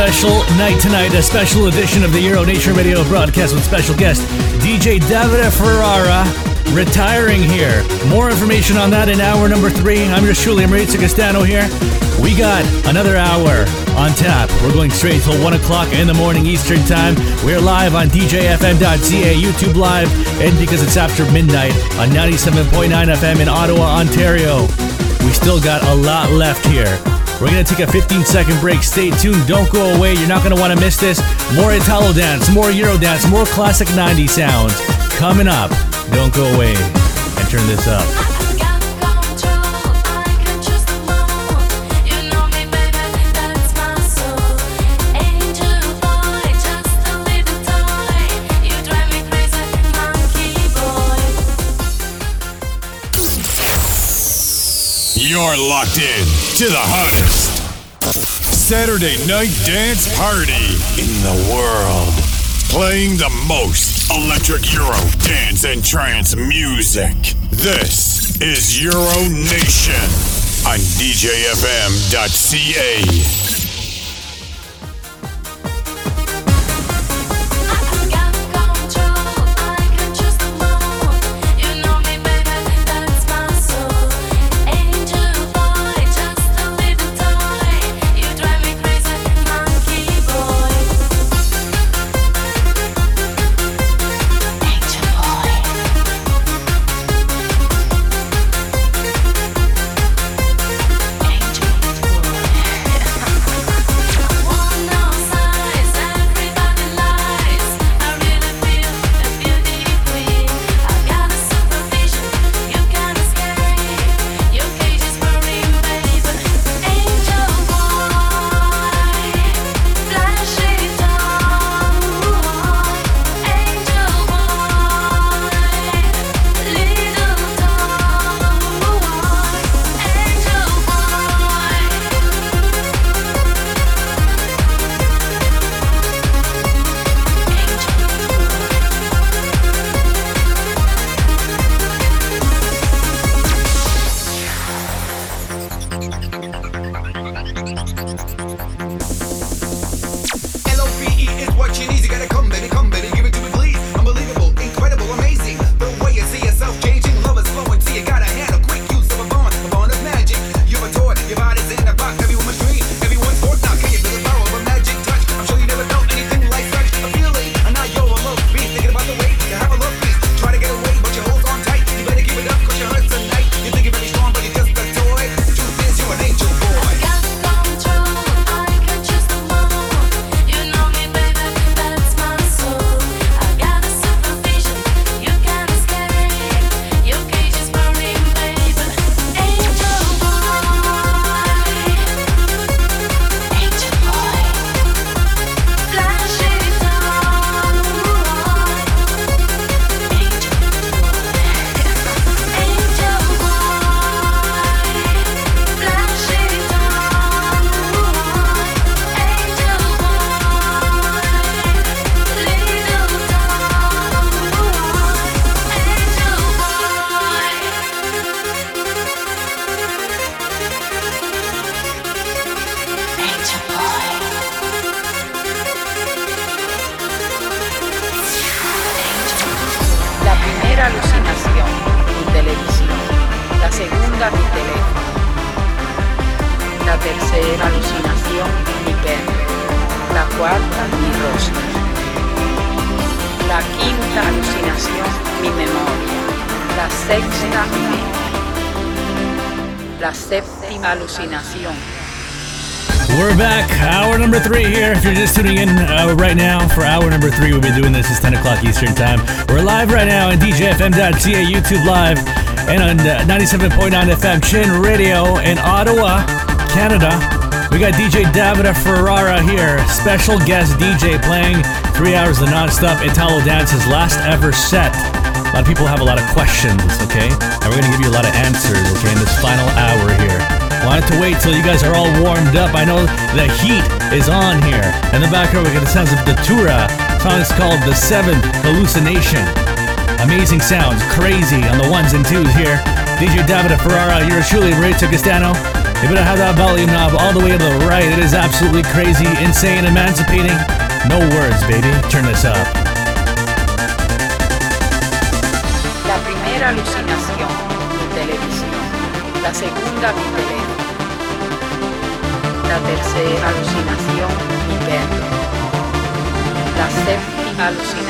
Special night tonight, a special edition of the Euro Nation Radio broadcast with special guest DJ Davide Ferrara retiring here. More information on that in hour number three. I'm your truly Maurizio Castano here. We got another hour on tap. We're going straight till 1 o'clock in the morning Eastern Time. We're live on DJFM.ca, YouTube Live, and because it's after midnight on 97.9 FM in Ottawa, Ontario. We still got a lot left here. We're gonna take a 15 second break. Stay tuned. Don't go away. You're not gonna want to miss this. More Italo dance, more Euro dance, more classic 90s sounds coming up. Don't go away and turn this up. You're locked in to the hottest Saturday night dance party in the world. Playing the most electric Euro dance and trance music. This is Euro Nation on DJFM.ca. tuning in uh, right now for hour number three, We've been doing this. It's 10 o'clock Eastern Time. We're live right now on DJFM.ca, YouTube Live, and on uh, 97.9 FM Chin Radio in Ottawa, Canada. We got DJ Davide Ferrara here, special guest DJ playing three hours of non-stop Italo dance, last ever set. A lot of people have a lot of questions, okay? And we're gonna give you a lot of answers, okay, in this final hour here. Wanted to wait till you guys are all warmed up. I know the heat is on here. In the background, we got the sounds of Datura. The song is called The Seventh Hallucination. Amazing sounds, crazy on the ones and twos here. DJ Davide Ferrara, you're truly Maurizio Castano. You better have that volume knob all the way to the right. It is absolutely crazy, insane, emancipating. No words, baby. Turn this up. La primera alucinación, televisión. La segunda. La tercera alucinación, mi perro. La séptima alucinación.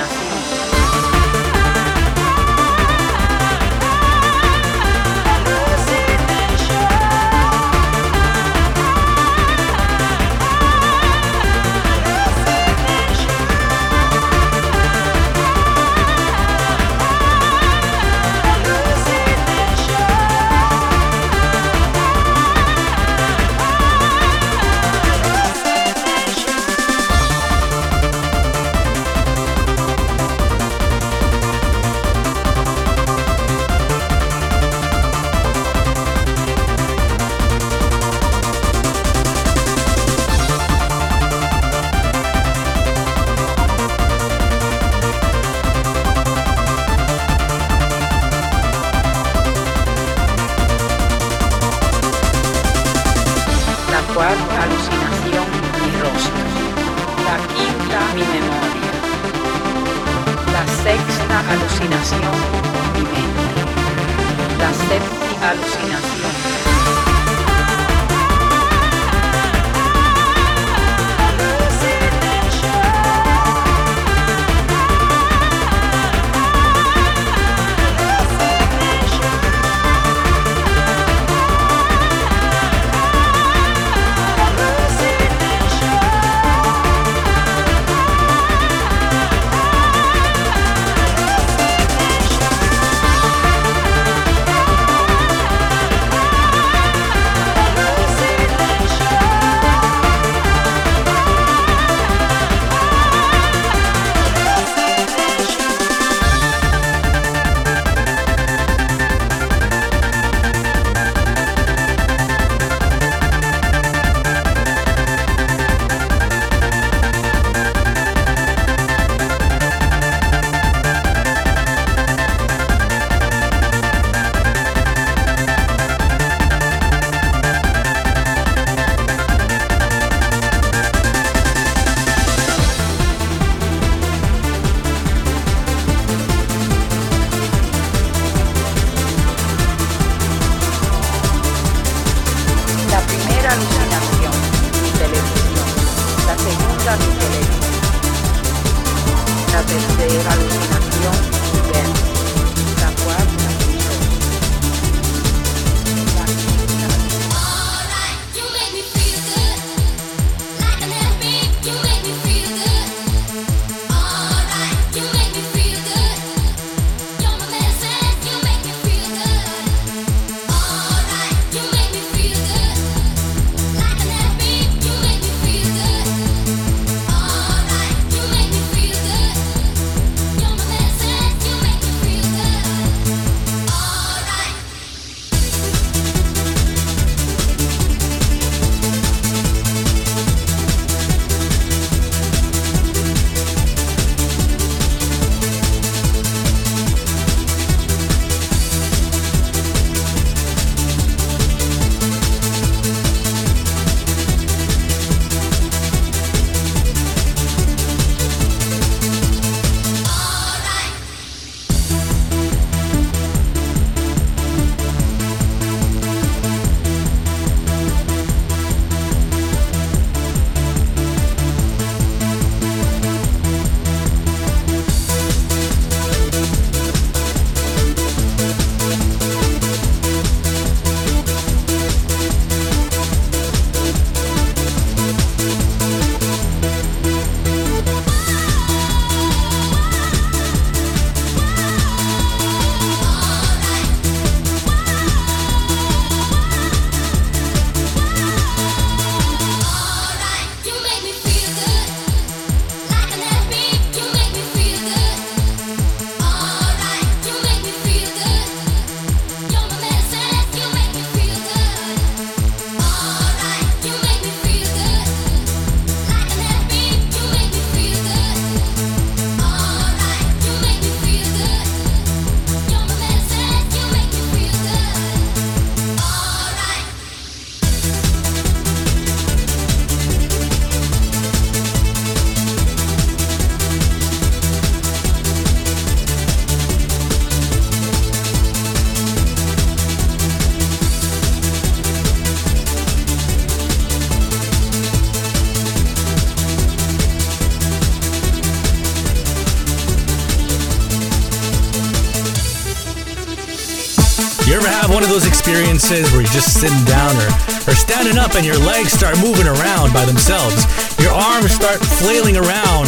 Experiences where you're just sitting down or, or standing up and your legs start moving around by themselves? Your arms start flailing around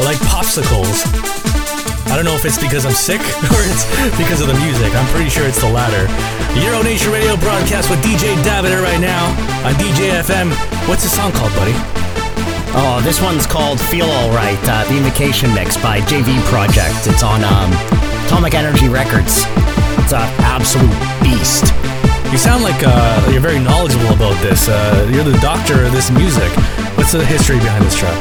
like popsicles. I don't know if it's because I'm sick *laughs* or it's because of the music. I'm pretty sure it's the latter. Euro Nation Radio broadcast with DJ Davide right now on DJ FM. What's the song called, buddy? Oh, this one's called Feel Alright, uh, the Invocation Mix by JV Project. It's on um, Atomic Energy Records. It's an absolute beast. You sound like uh, you're very knowledgeable about this. Uh, you're the doctor of this music. What's the history behind this track?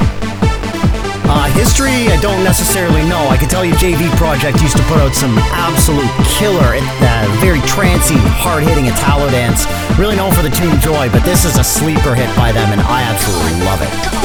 Uh, history, I don't necessarily know. I can tell you JV Project used to put out some absolute killer, uh, very trancy, hard-hitting Italo dance. Really known for the tune Joy, but this is a sleeper hit by them, and I absolutely love it.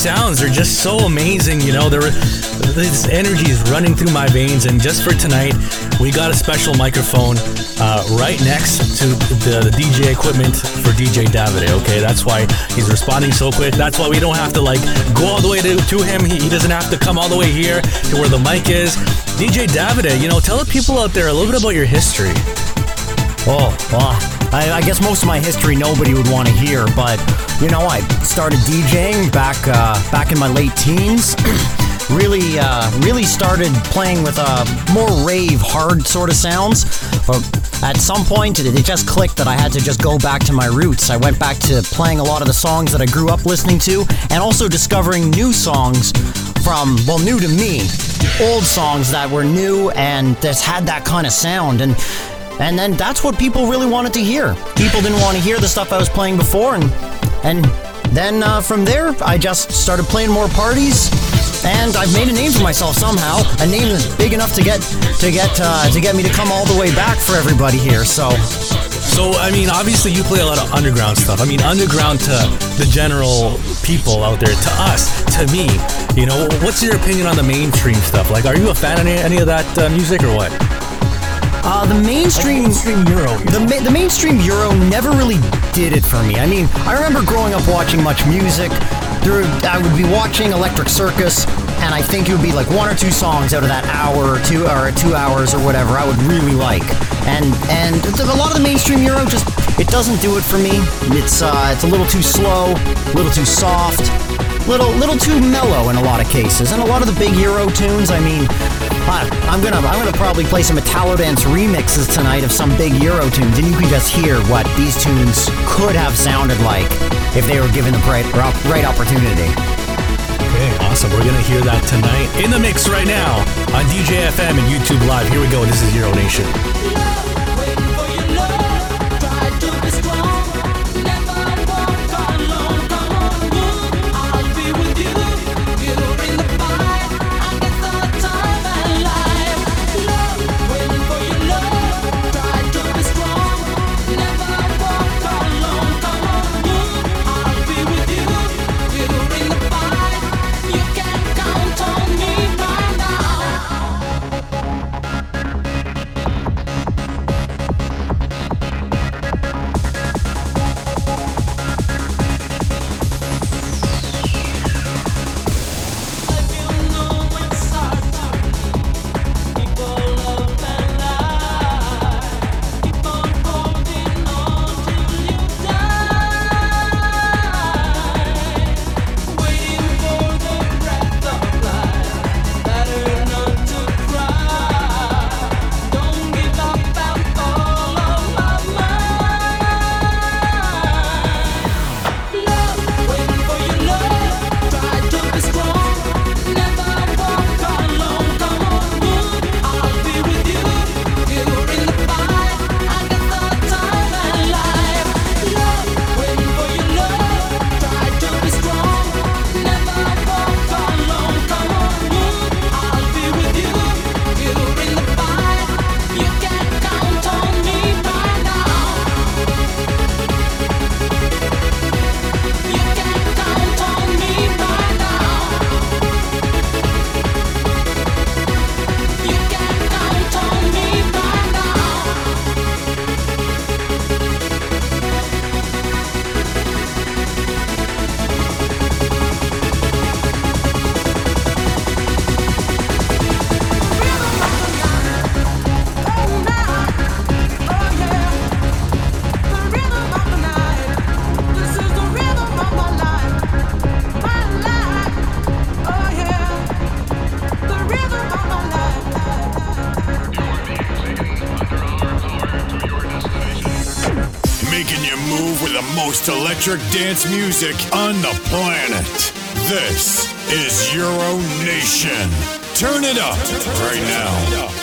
Sounds are just so amazing. You know, there, this energy is running through my veins. And just for tonight, we got a special microphone uh, right next to the, the DJ equipment for DJ Davide. Okay, that's why he's responding so quick. That's why we don't have to like go all the way to, to him. He, he doesn't have to come all the way here to where the mic is. DJ Davide, you know, tell the people out there a little bit about your history. Oh, well, I, I guess most of my history nobody would want to hear, but you know, I started DJing back uh, back in my late teens. *clears throat* really, uh, really started playing with uh, more rave, hard sort of sounds. But at some point, it, it just clicked that I had to just go back to my roots. I went back to playing a lot of the songs that I grew up listening to, and also discovering new songs from well, new to me, old songs that were new and just had that kind of sound and. And then that's what people really wanted to hear. People didn't want to hear the stuff I was playing before, and and then uh, from there, I just started playing more parties, and I've made a name for myself somehow. A name that's big enough to get to get uh, to get me to come all the way back for everybody here. So. So, I mean, obviously, you play a lot of underground stuff. I mean, underground to the general people out there, to us, to me. You know, what's your opinion on the mainstream stuff? Like, are you a fan of any, any of that uh, music or what? Uh, the mainstream, mainstream Euro. The, ma- the mainstream Euro never really did it for me. I mean, I remember growing up watching MuchMusic. There, I would be watching Electric Circus, and I think it would be like one or two songs out of that hour or two or two hours or whatever I would really like. And and a lot of the mainstream Euro just it doesn't do it for me. It's uh, it's a little too slow, a little too soft, little little too mellow in a lot of cases. And a lot of the big Euro tunes, I mean, I'm gonna I'm gonna probably play some Italo dance remixes tonight of some big Euro tunes, and you can just hear what these tunes could have sounded like if they were given the right right opportunity. Okay, awesome. We're gonna hear that tonight in the mix right now on DJ FM and YouTube Live. Here we go. This is Euro Nation. Most electric dance music on the planet. This is Euro Nation. Turn it up right now.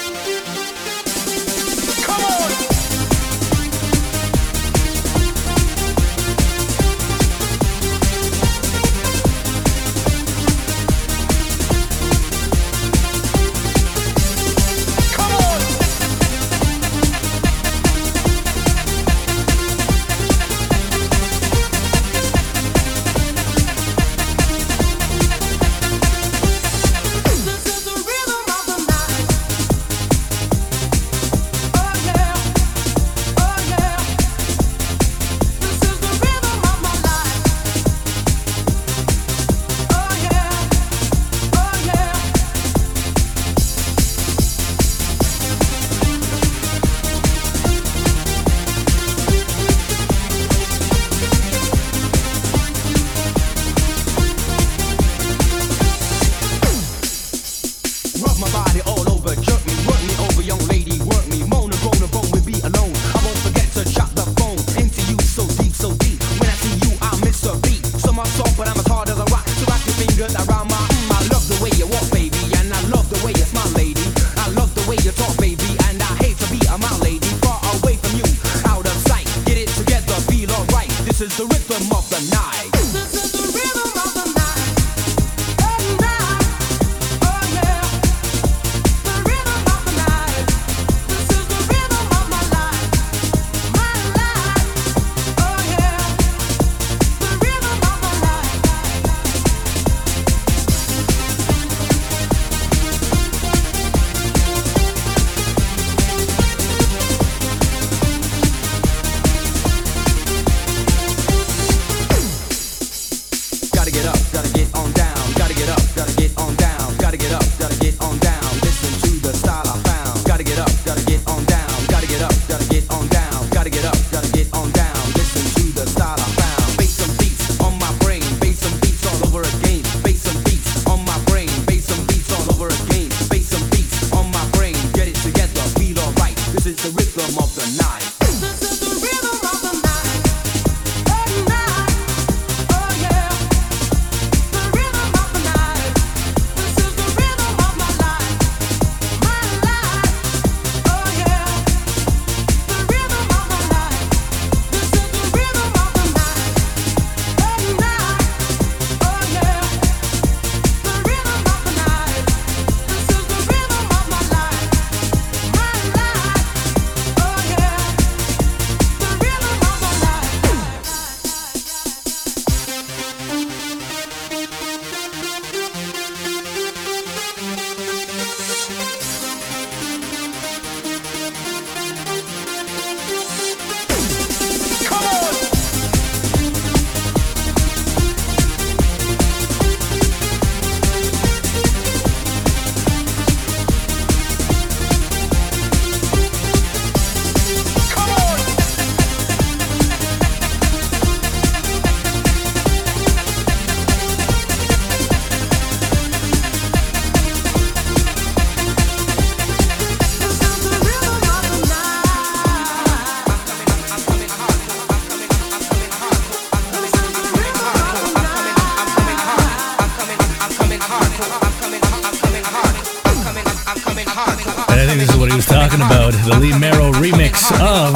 And I think this is what he was talking about the Lee Marrow remix of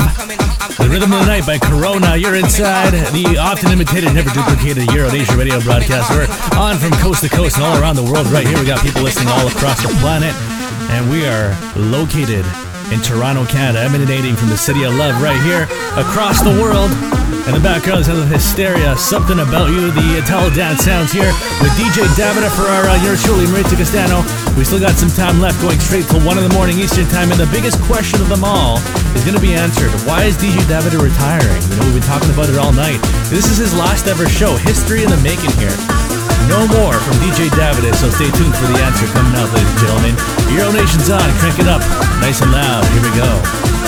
The Rhythm of the Night by Corona. You're inside the often imitated, never duplicated Euro Nation radio broadcast. We're on from coast to coast and all around the world right here. We got people listening all across the planet. And we are located in Toronto, Canada, emanating from the city of love right here across the world. In the background, sounds of hysteria. Something about you. The Italo dance sounds here with DJ Davide Ferrara, our yours truly, Maurizio Castano. We still got some time left, going straight till one in the morning Eastern time. And the biggest question of them all is going to be answered: Why is DJ Davide retiring? You know, we've been talking about it all night. This is his last ever show. History in the making here. No more from DJ Davide, so stay tuned for the answer coming up, ladies and gentlemen. Euro Nation's on, crank it up, nice and loud. Here we go.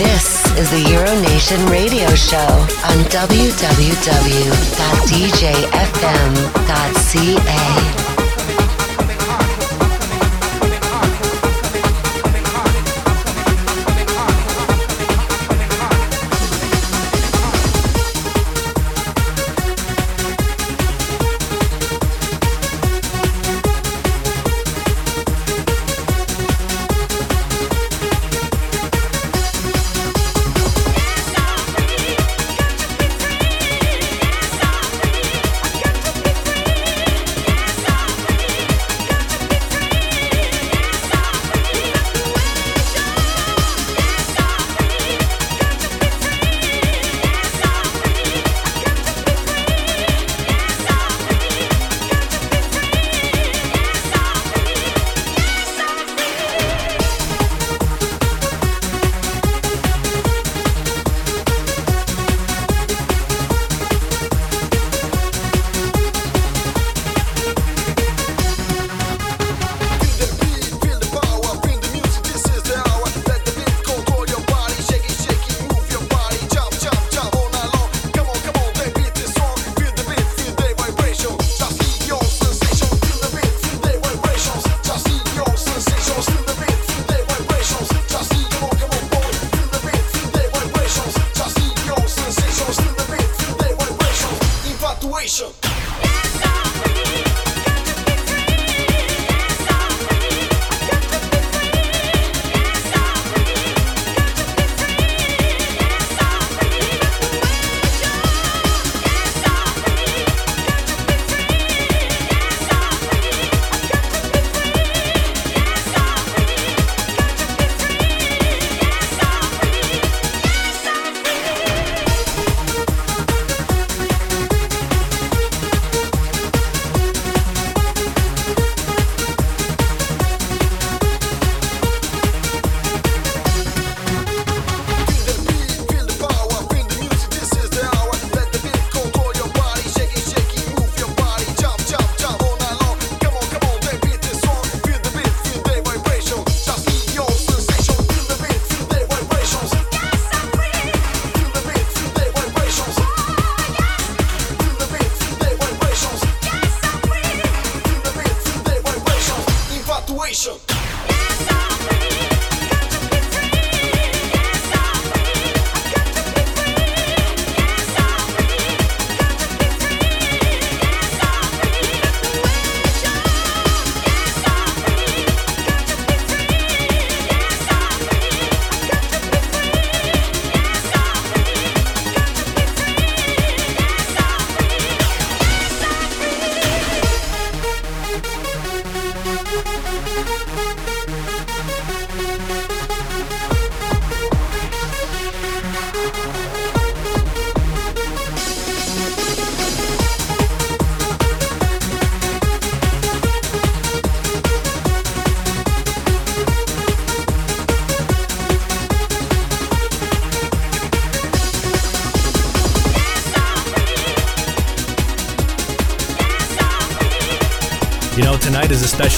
This is the Euronation Radio Show on www.djfm.ca.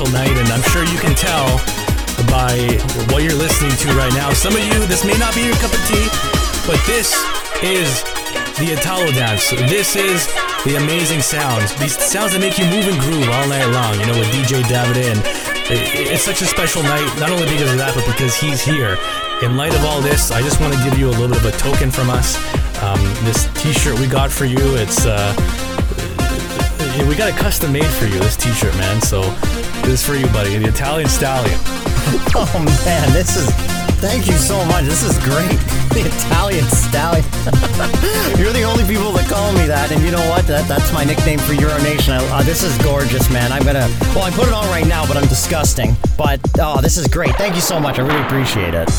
special night, and I'm sure you can tell by what you're listening to right now. Some of you, this may not be your cup of tea, but this is the Italo dance. This is the amazing sounds. These sounds that make you move and groove all night long, you know, with DJ Davide and it's such a special night, not only because of that, but because he's here. In light of all this, I just want to give you a little bit of a token from us. Um, this t-shirt we got for you, it's, uh, we got it custom made for you, this t-shirt, man. So this is for you, buddy. The Italian Stallion. *laughs* Oh man, this is. Thank you so much. This is great. The Italian stallion. *laughs* You're the only people that call me that, and you know what? That that's my nickname for Euronation. I, uh, this is gorgeous, man. I'm gonna. Well, I put it on right now, but I'm disgusting. But oh, this is great. Thank you so much. I really appreciate it.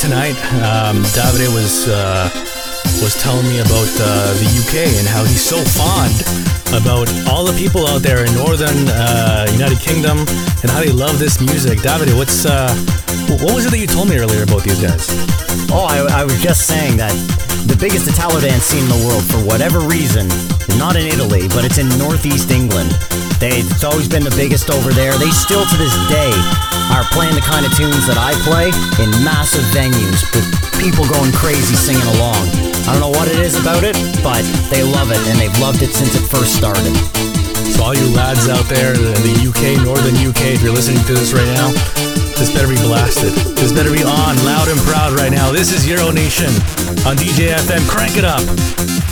Tonight, um, Davide was uh, was telling me about uh, the UK and how he's so fond about all the people out there in Northern uh, United Kingdom and how they love this music. Davide, what's uh, what was it that you told me earlier about these guys? Oh, I, I was just saying that the biggest Italo dance scene in the world, for whatever reason, not in Italy, but it's in Northeast England. They, it's always been the biggest over there. They still, to this day, are playing the kind of tunes that I play in massive venues with people going crazy singing along. I don't know what it is about it, but they love it, and they've loved it since it first started. So all you lads out there in the UK, Northern UK, if you're listening to this right now, this better be blasted. This better be on, loud and proud right now. This is Euro Nation on DJ FM. Crank it up.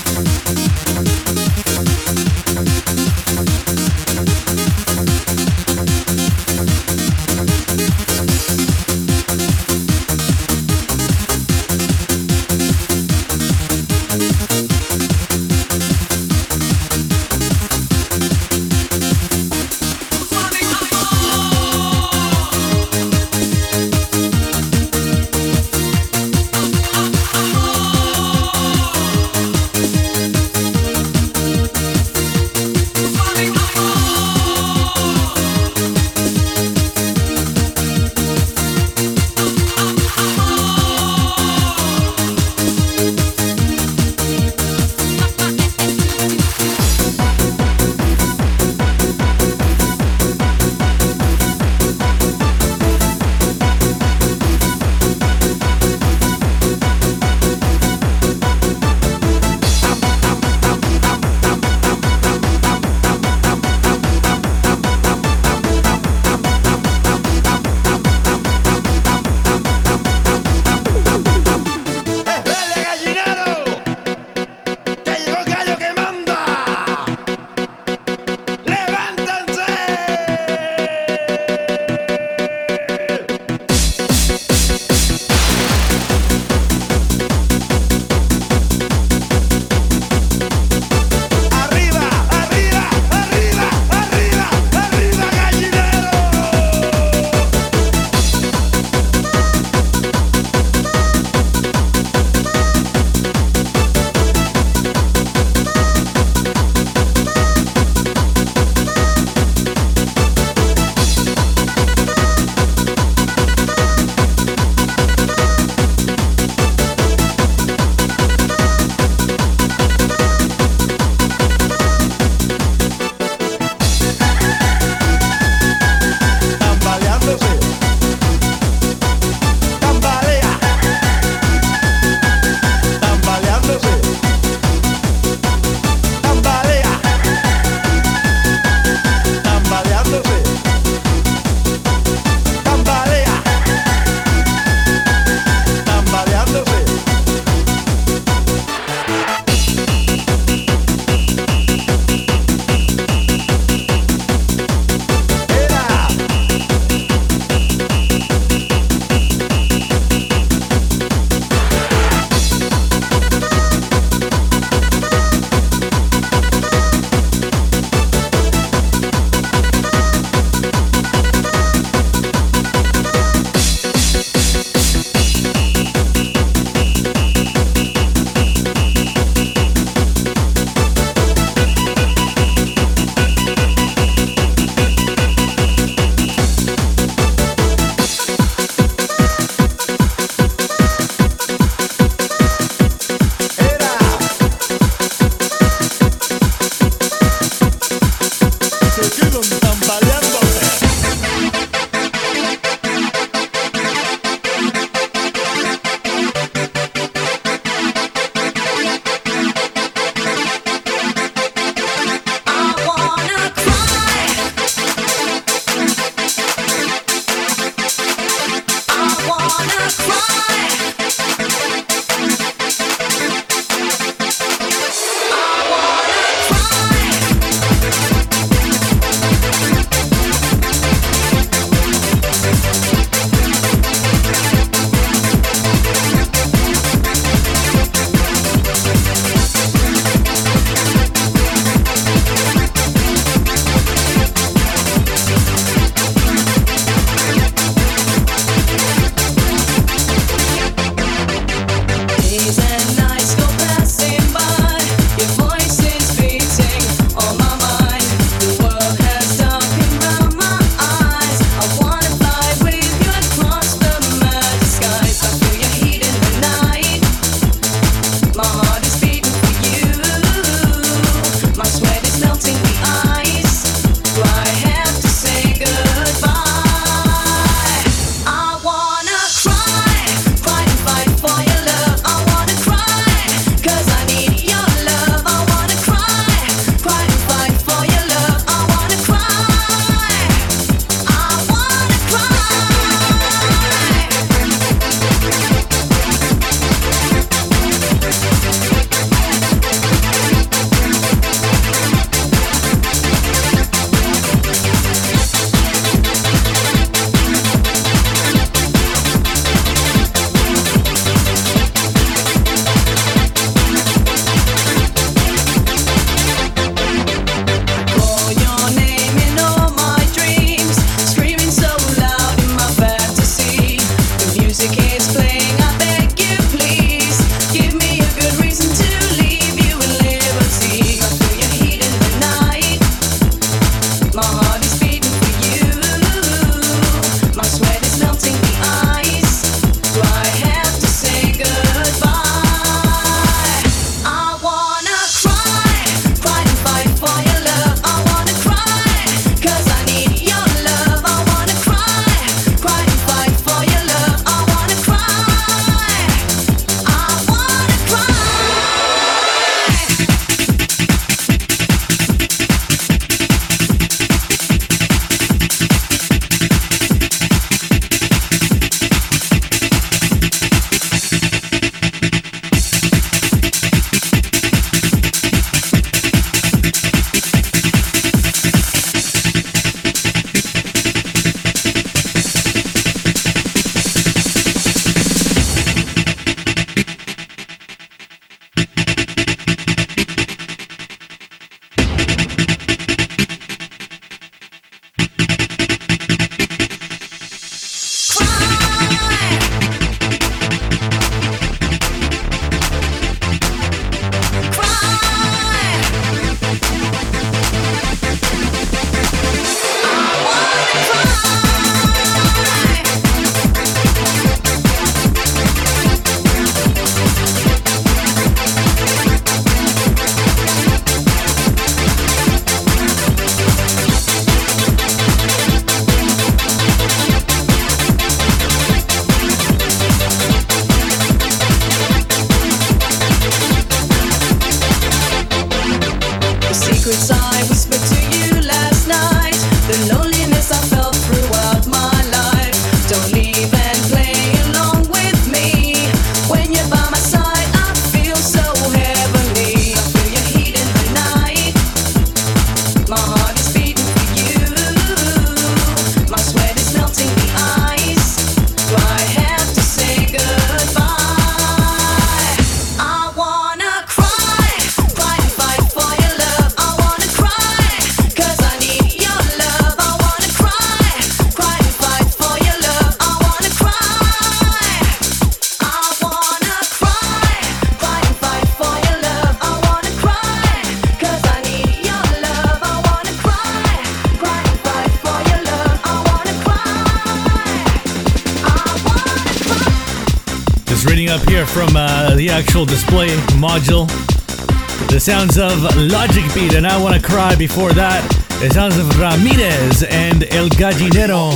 And I Wanna Cry before that. The sounds of Ramirez and El Gallinero.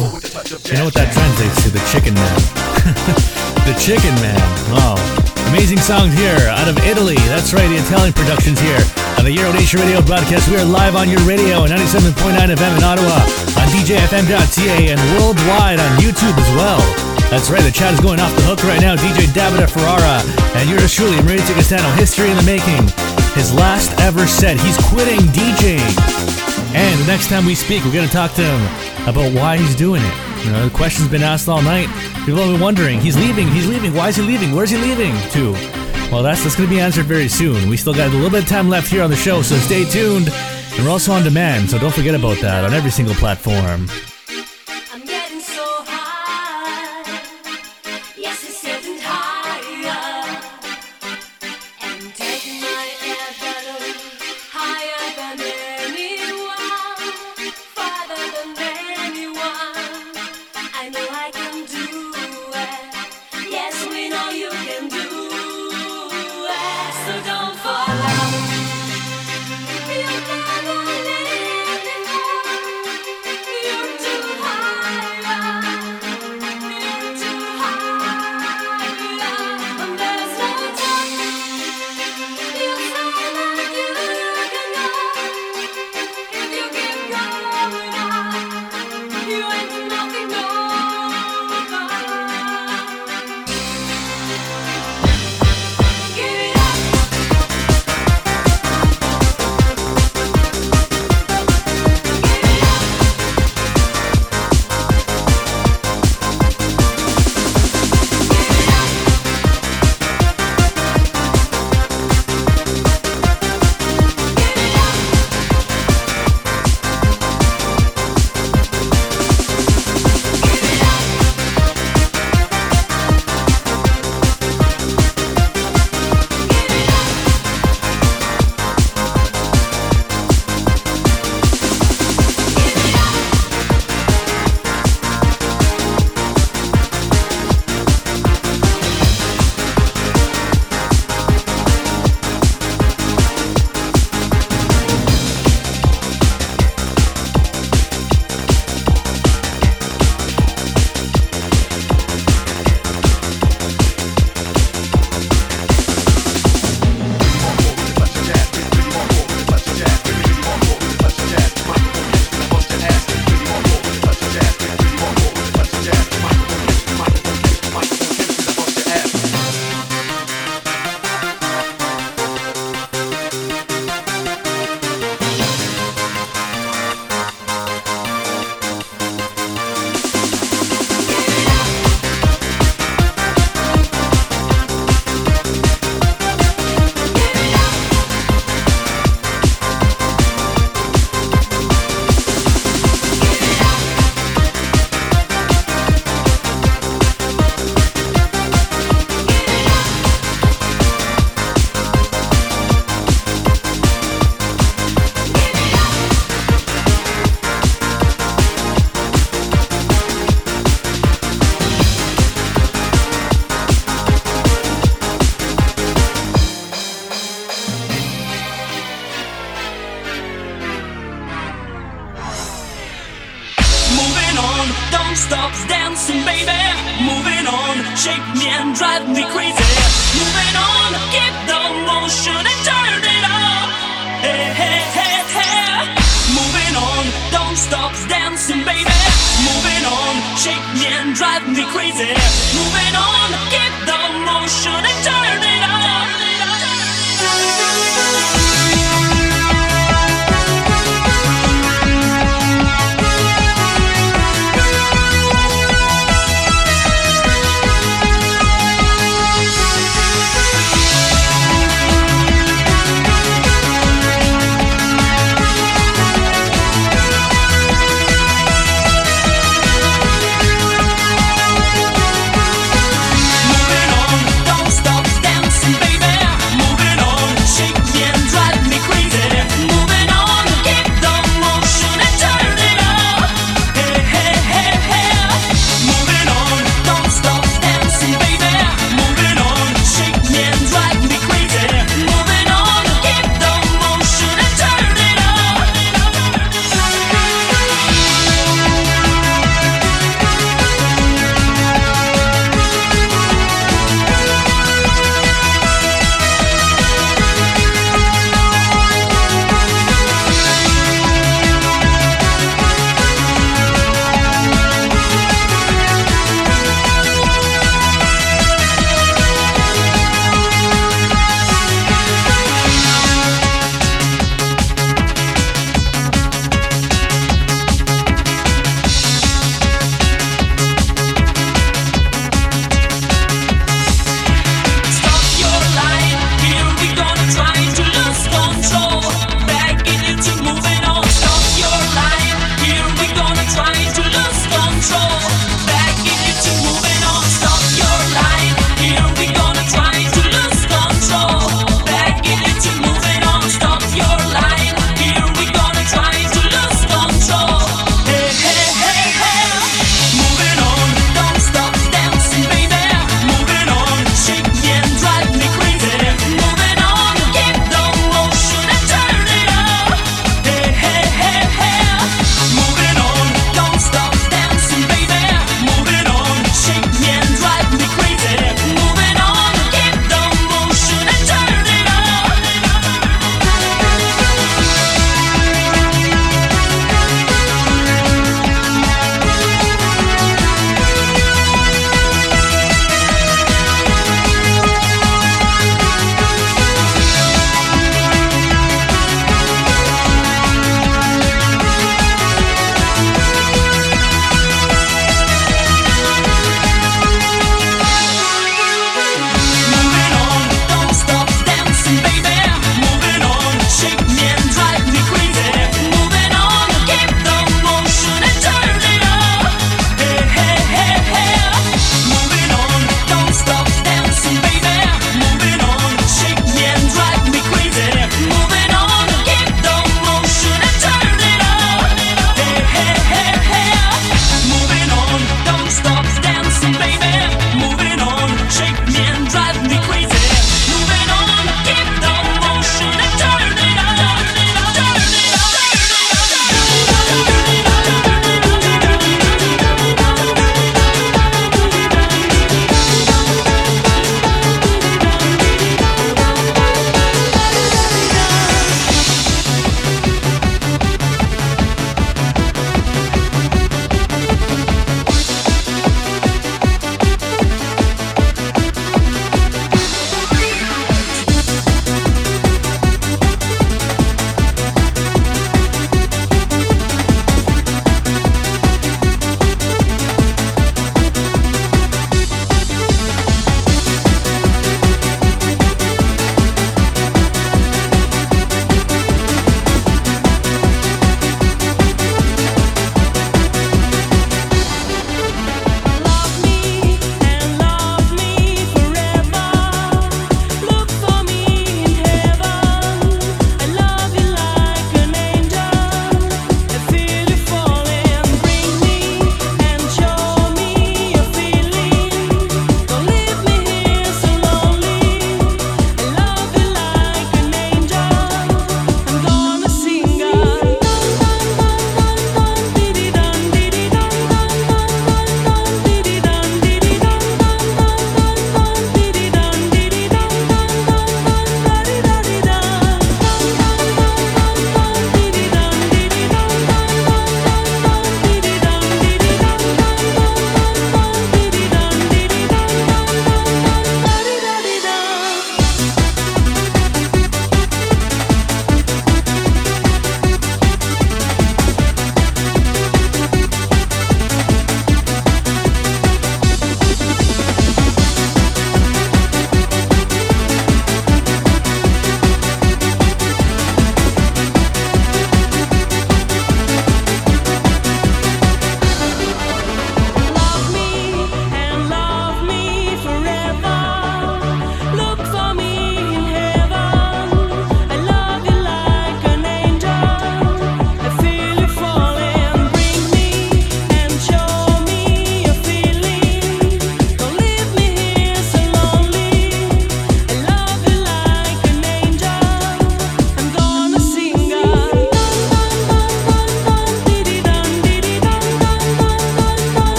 You know what that translates to? The Chicken Man. *laughs* the Chicken Man. Wow. Amazing songs here out of Italy. That's right, the Italian productions here on the Euro Nation Radio broadcast. We are live on your radio at 97.9 FM in Ottawa, on DJFM.ca, and worldwide on YouTube as well. That's right, the chat is going off the hook right now. DJ Davide Ferrara and yours truly, Maurizio Castano. History in the making. His last ever set. He's quitting DJing. And the next time we speak, we're going to talk to him about why he's doing it. You know, the question's been asked all night. People have been wondering. He's leaving. He's leaving. Why is he leaving? Where's he leaving to? Well, that's, that's going to be answered very soon. We still got a little bit of time left here on the show, so stay tuned. And we're also on demand, so don't forget about that on every single platform.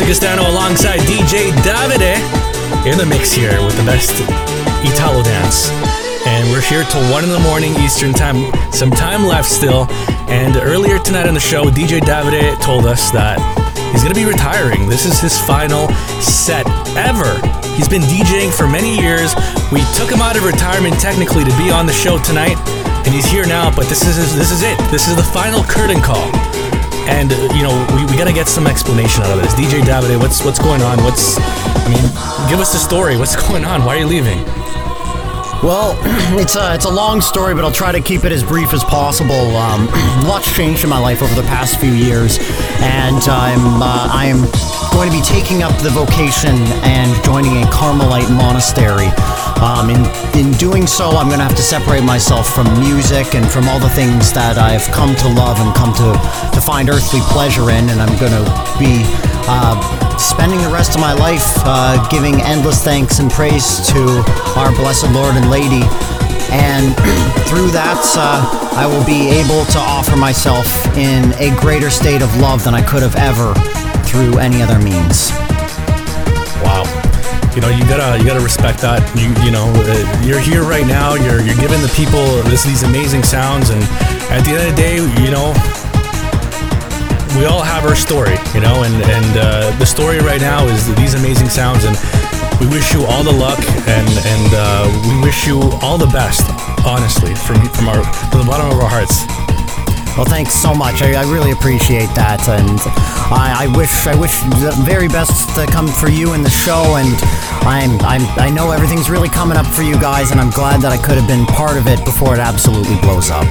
Truly, Castano, alongside DJ Davide in the mix here with the best Italo dance. And we're here till 1 in the morning Eastern Time. Some time left still. And earlier tonight on the show, DJ Davide told us that he's going to be retiring. This is his final set ever. He's been DJing for many years. We took him out of retirement technically to be on the show tonight, and he's here now. But this is this is it. This is the final curtain call. And uh, you know we, we got to get some explanation out of this. DJ Davide, what's what's going on? What's I mean, give us the story. What's *laughs* going on? Why are you leaving? Well, *clears throat* it's a it's a long story, but I'll try to keep it as brief as possible. Um, *clears throat* lots changed in my life over the past few years, and I'm uh, I am going to be taking up the vocation and joining a Carmelite monastery. Um, in in doing so, I'm going to have to separate myself from music and from all the things that I've come to love and come to to find earthly pleasure in, and I'm going to be. Uh, spending the rest of my life uh, giving endless thanks and praise to our blessed Lord and Lady. And *clears throat* through that, uh, I will be able to offer myself in a greater state of love than I could have ever through any other means. Wow. You know, you gotta you gotta respect that. You you know, uh, you're here right now. You're you're giving the people this these amazing sounds, and at the end of the day, you know, we all have our story. You know, and and uh, the story right now is these amazing sounds, and we wish you all the luck, and and uh, we wish you all the best. Honestly, from from our from the bottom of our hearts. Well, thanks so much. I, I really appreciate that, and I, I wish I wish the very best to come for you in the show. And I'm, I'm I know everything's really coming up for you guys, and I'm glad that I could have been part of it before it absolutely blows up.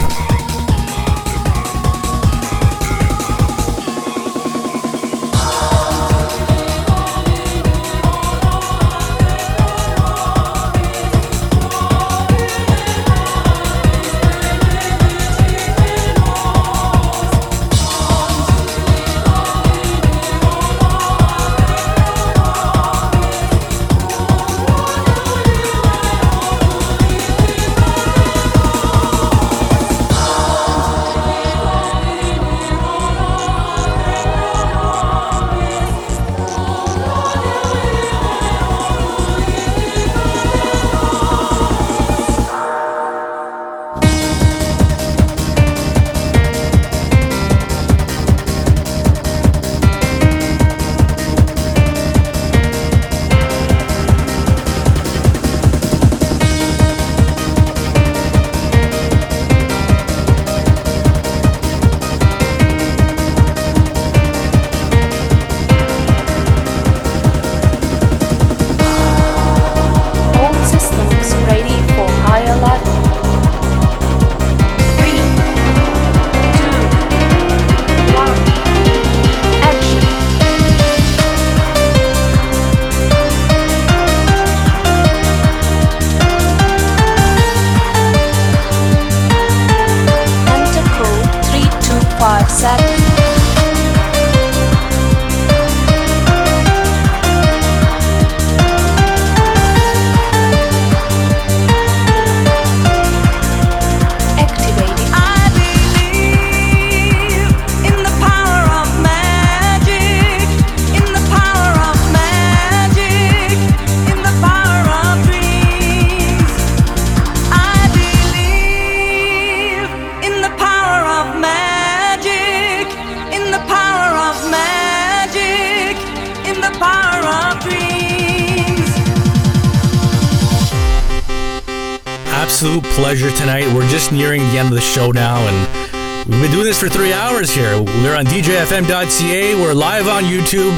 On DJFM.ca, we're live on YouTube,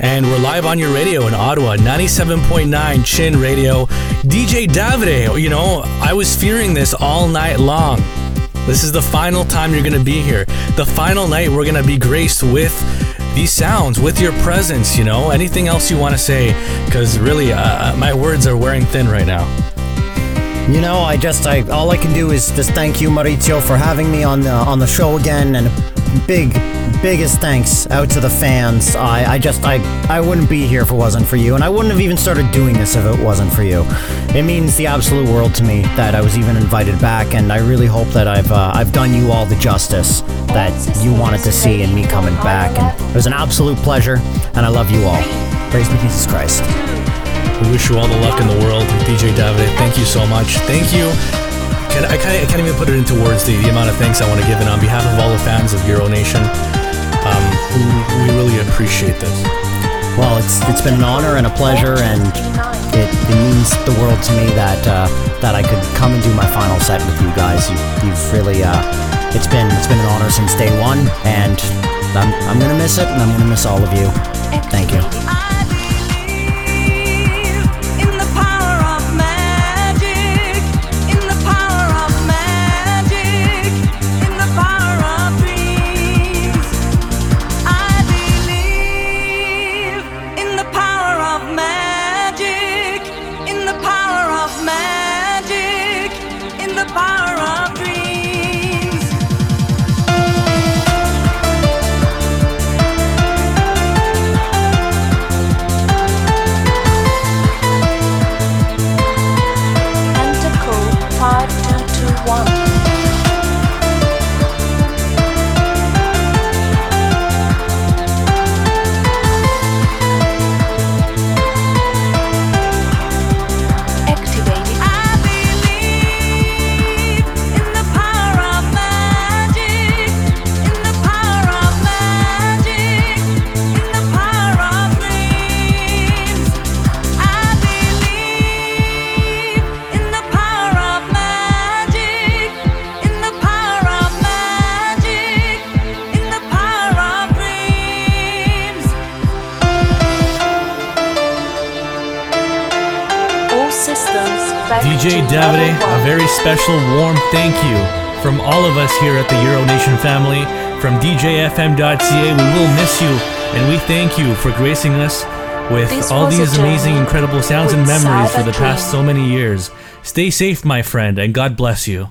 and we're live on your radio in Ottawa, 97.9 Chin Radio. DJ Davide, you know, I was fearing this all night long. This is the final time you're going to be here. The final night we're going to be graced with these sounds, with your presence, you know. Anything else you want to say? Because really, uh, my words are wearing thin right now. You know, I just I all I can do is just thank you, Maurizio, for having me on the on the show again, and big, biggest thanks out to the fans. I, I just, I, I wouldn't be here if it wasn't for you, and I wouldn't have even started doing this if it wasn't for you. It means the absolute world to me that I was even invited back, and I really hope that I've, uh, I've done you all the justice that you wanted to see in me coming back. And it was an absolute pleasure, and I love you all. Praise be Jesus Christ. We wish you all the luck in the world, DJ David. Thank you so much. Thank you. Can, I, can't, I can't even put it into words the, the amount of thanks I want to give, and on behalf of all the fans of Euro Nation, um, we, we really appreciate this. Well, it's it's been an honor and a pleasure, and it, it means the world to me that uh, that I could come and do my final set with you guys. You, you've really uh, it's been it's been an honor since day one, and I'm I'm gonna miss it, and I'm gonna miss all of you. Thank you. Special, warm thank you from all of us here at the Euro Nation family. From DJFM.ca, we will miss you, and we thank you for gracing us with This all these amazing, incredible sounds and memories for the past so many years. Stay safe, my friend, and God bless you.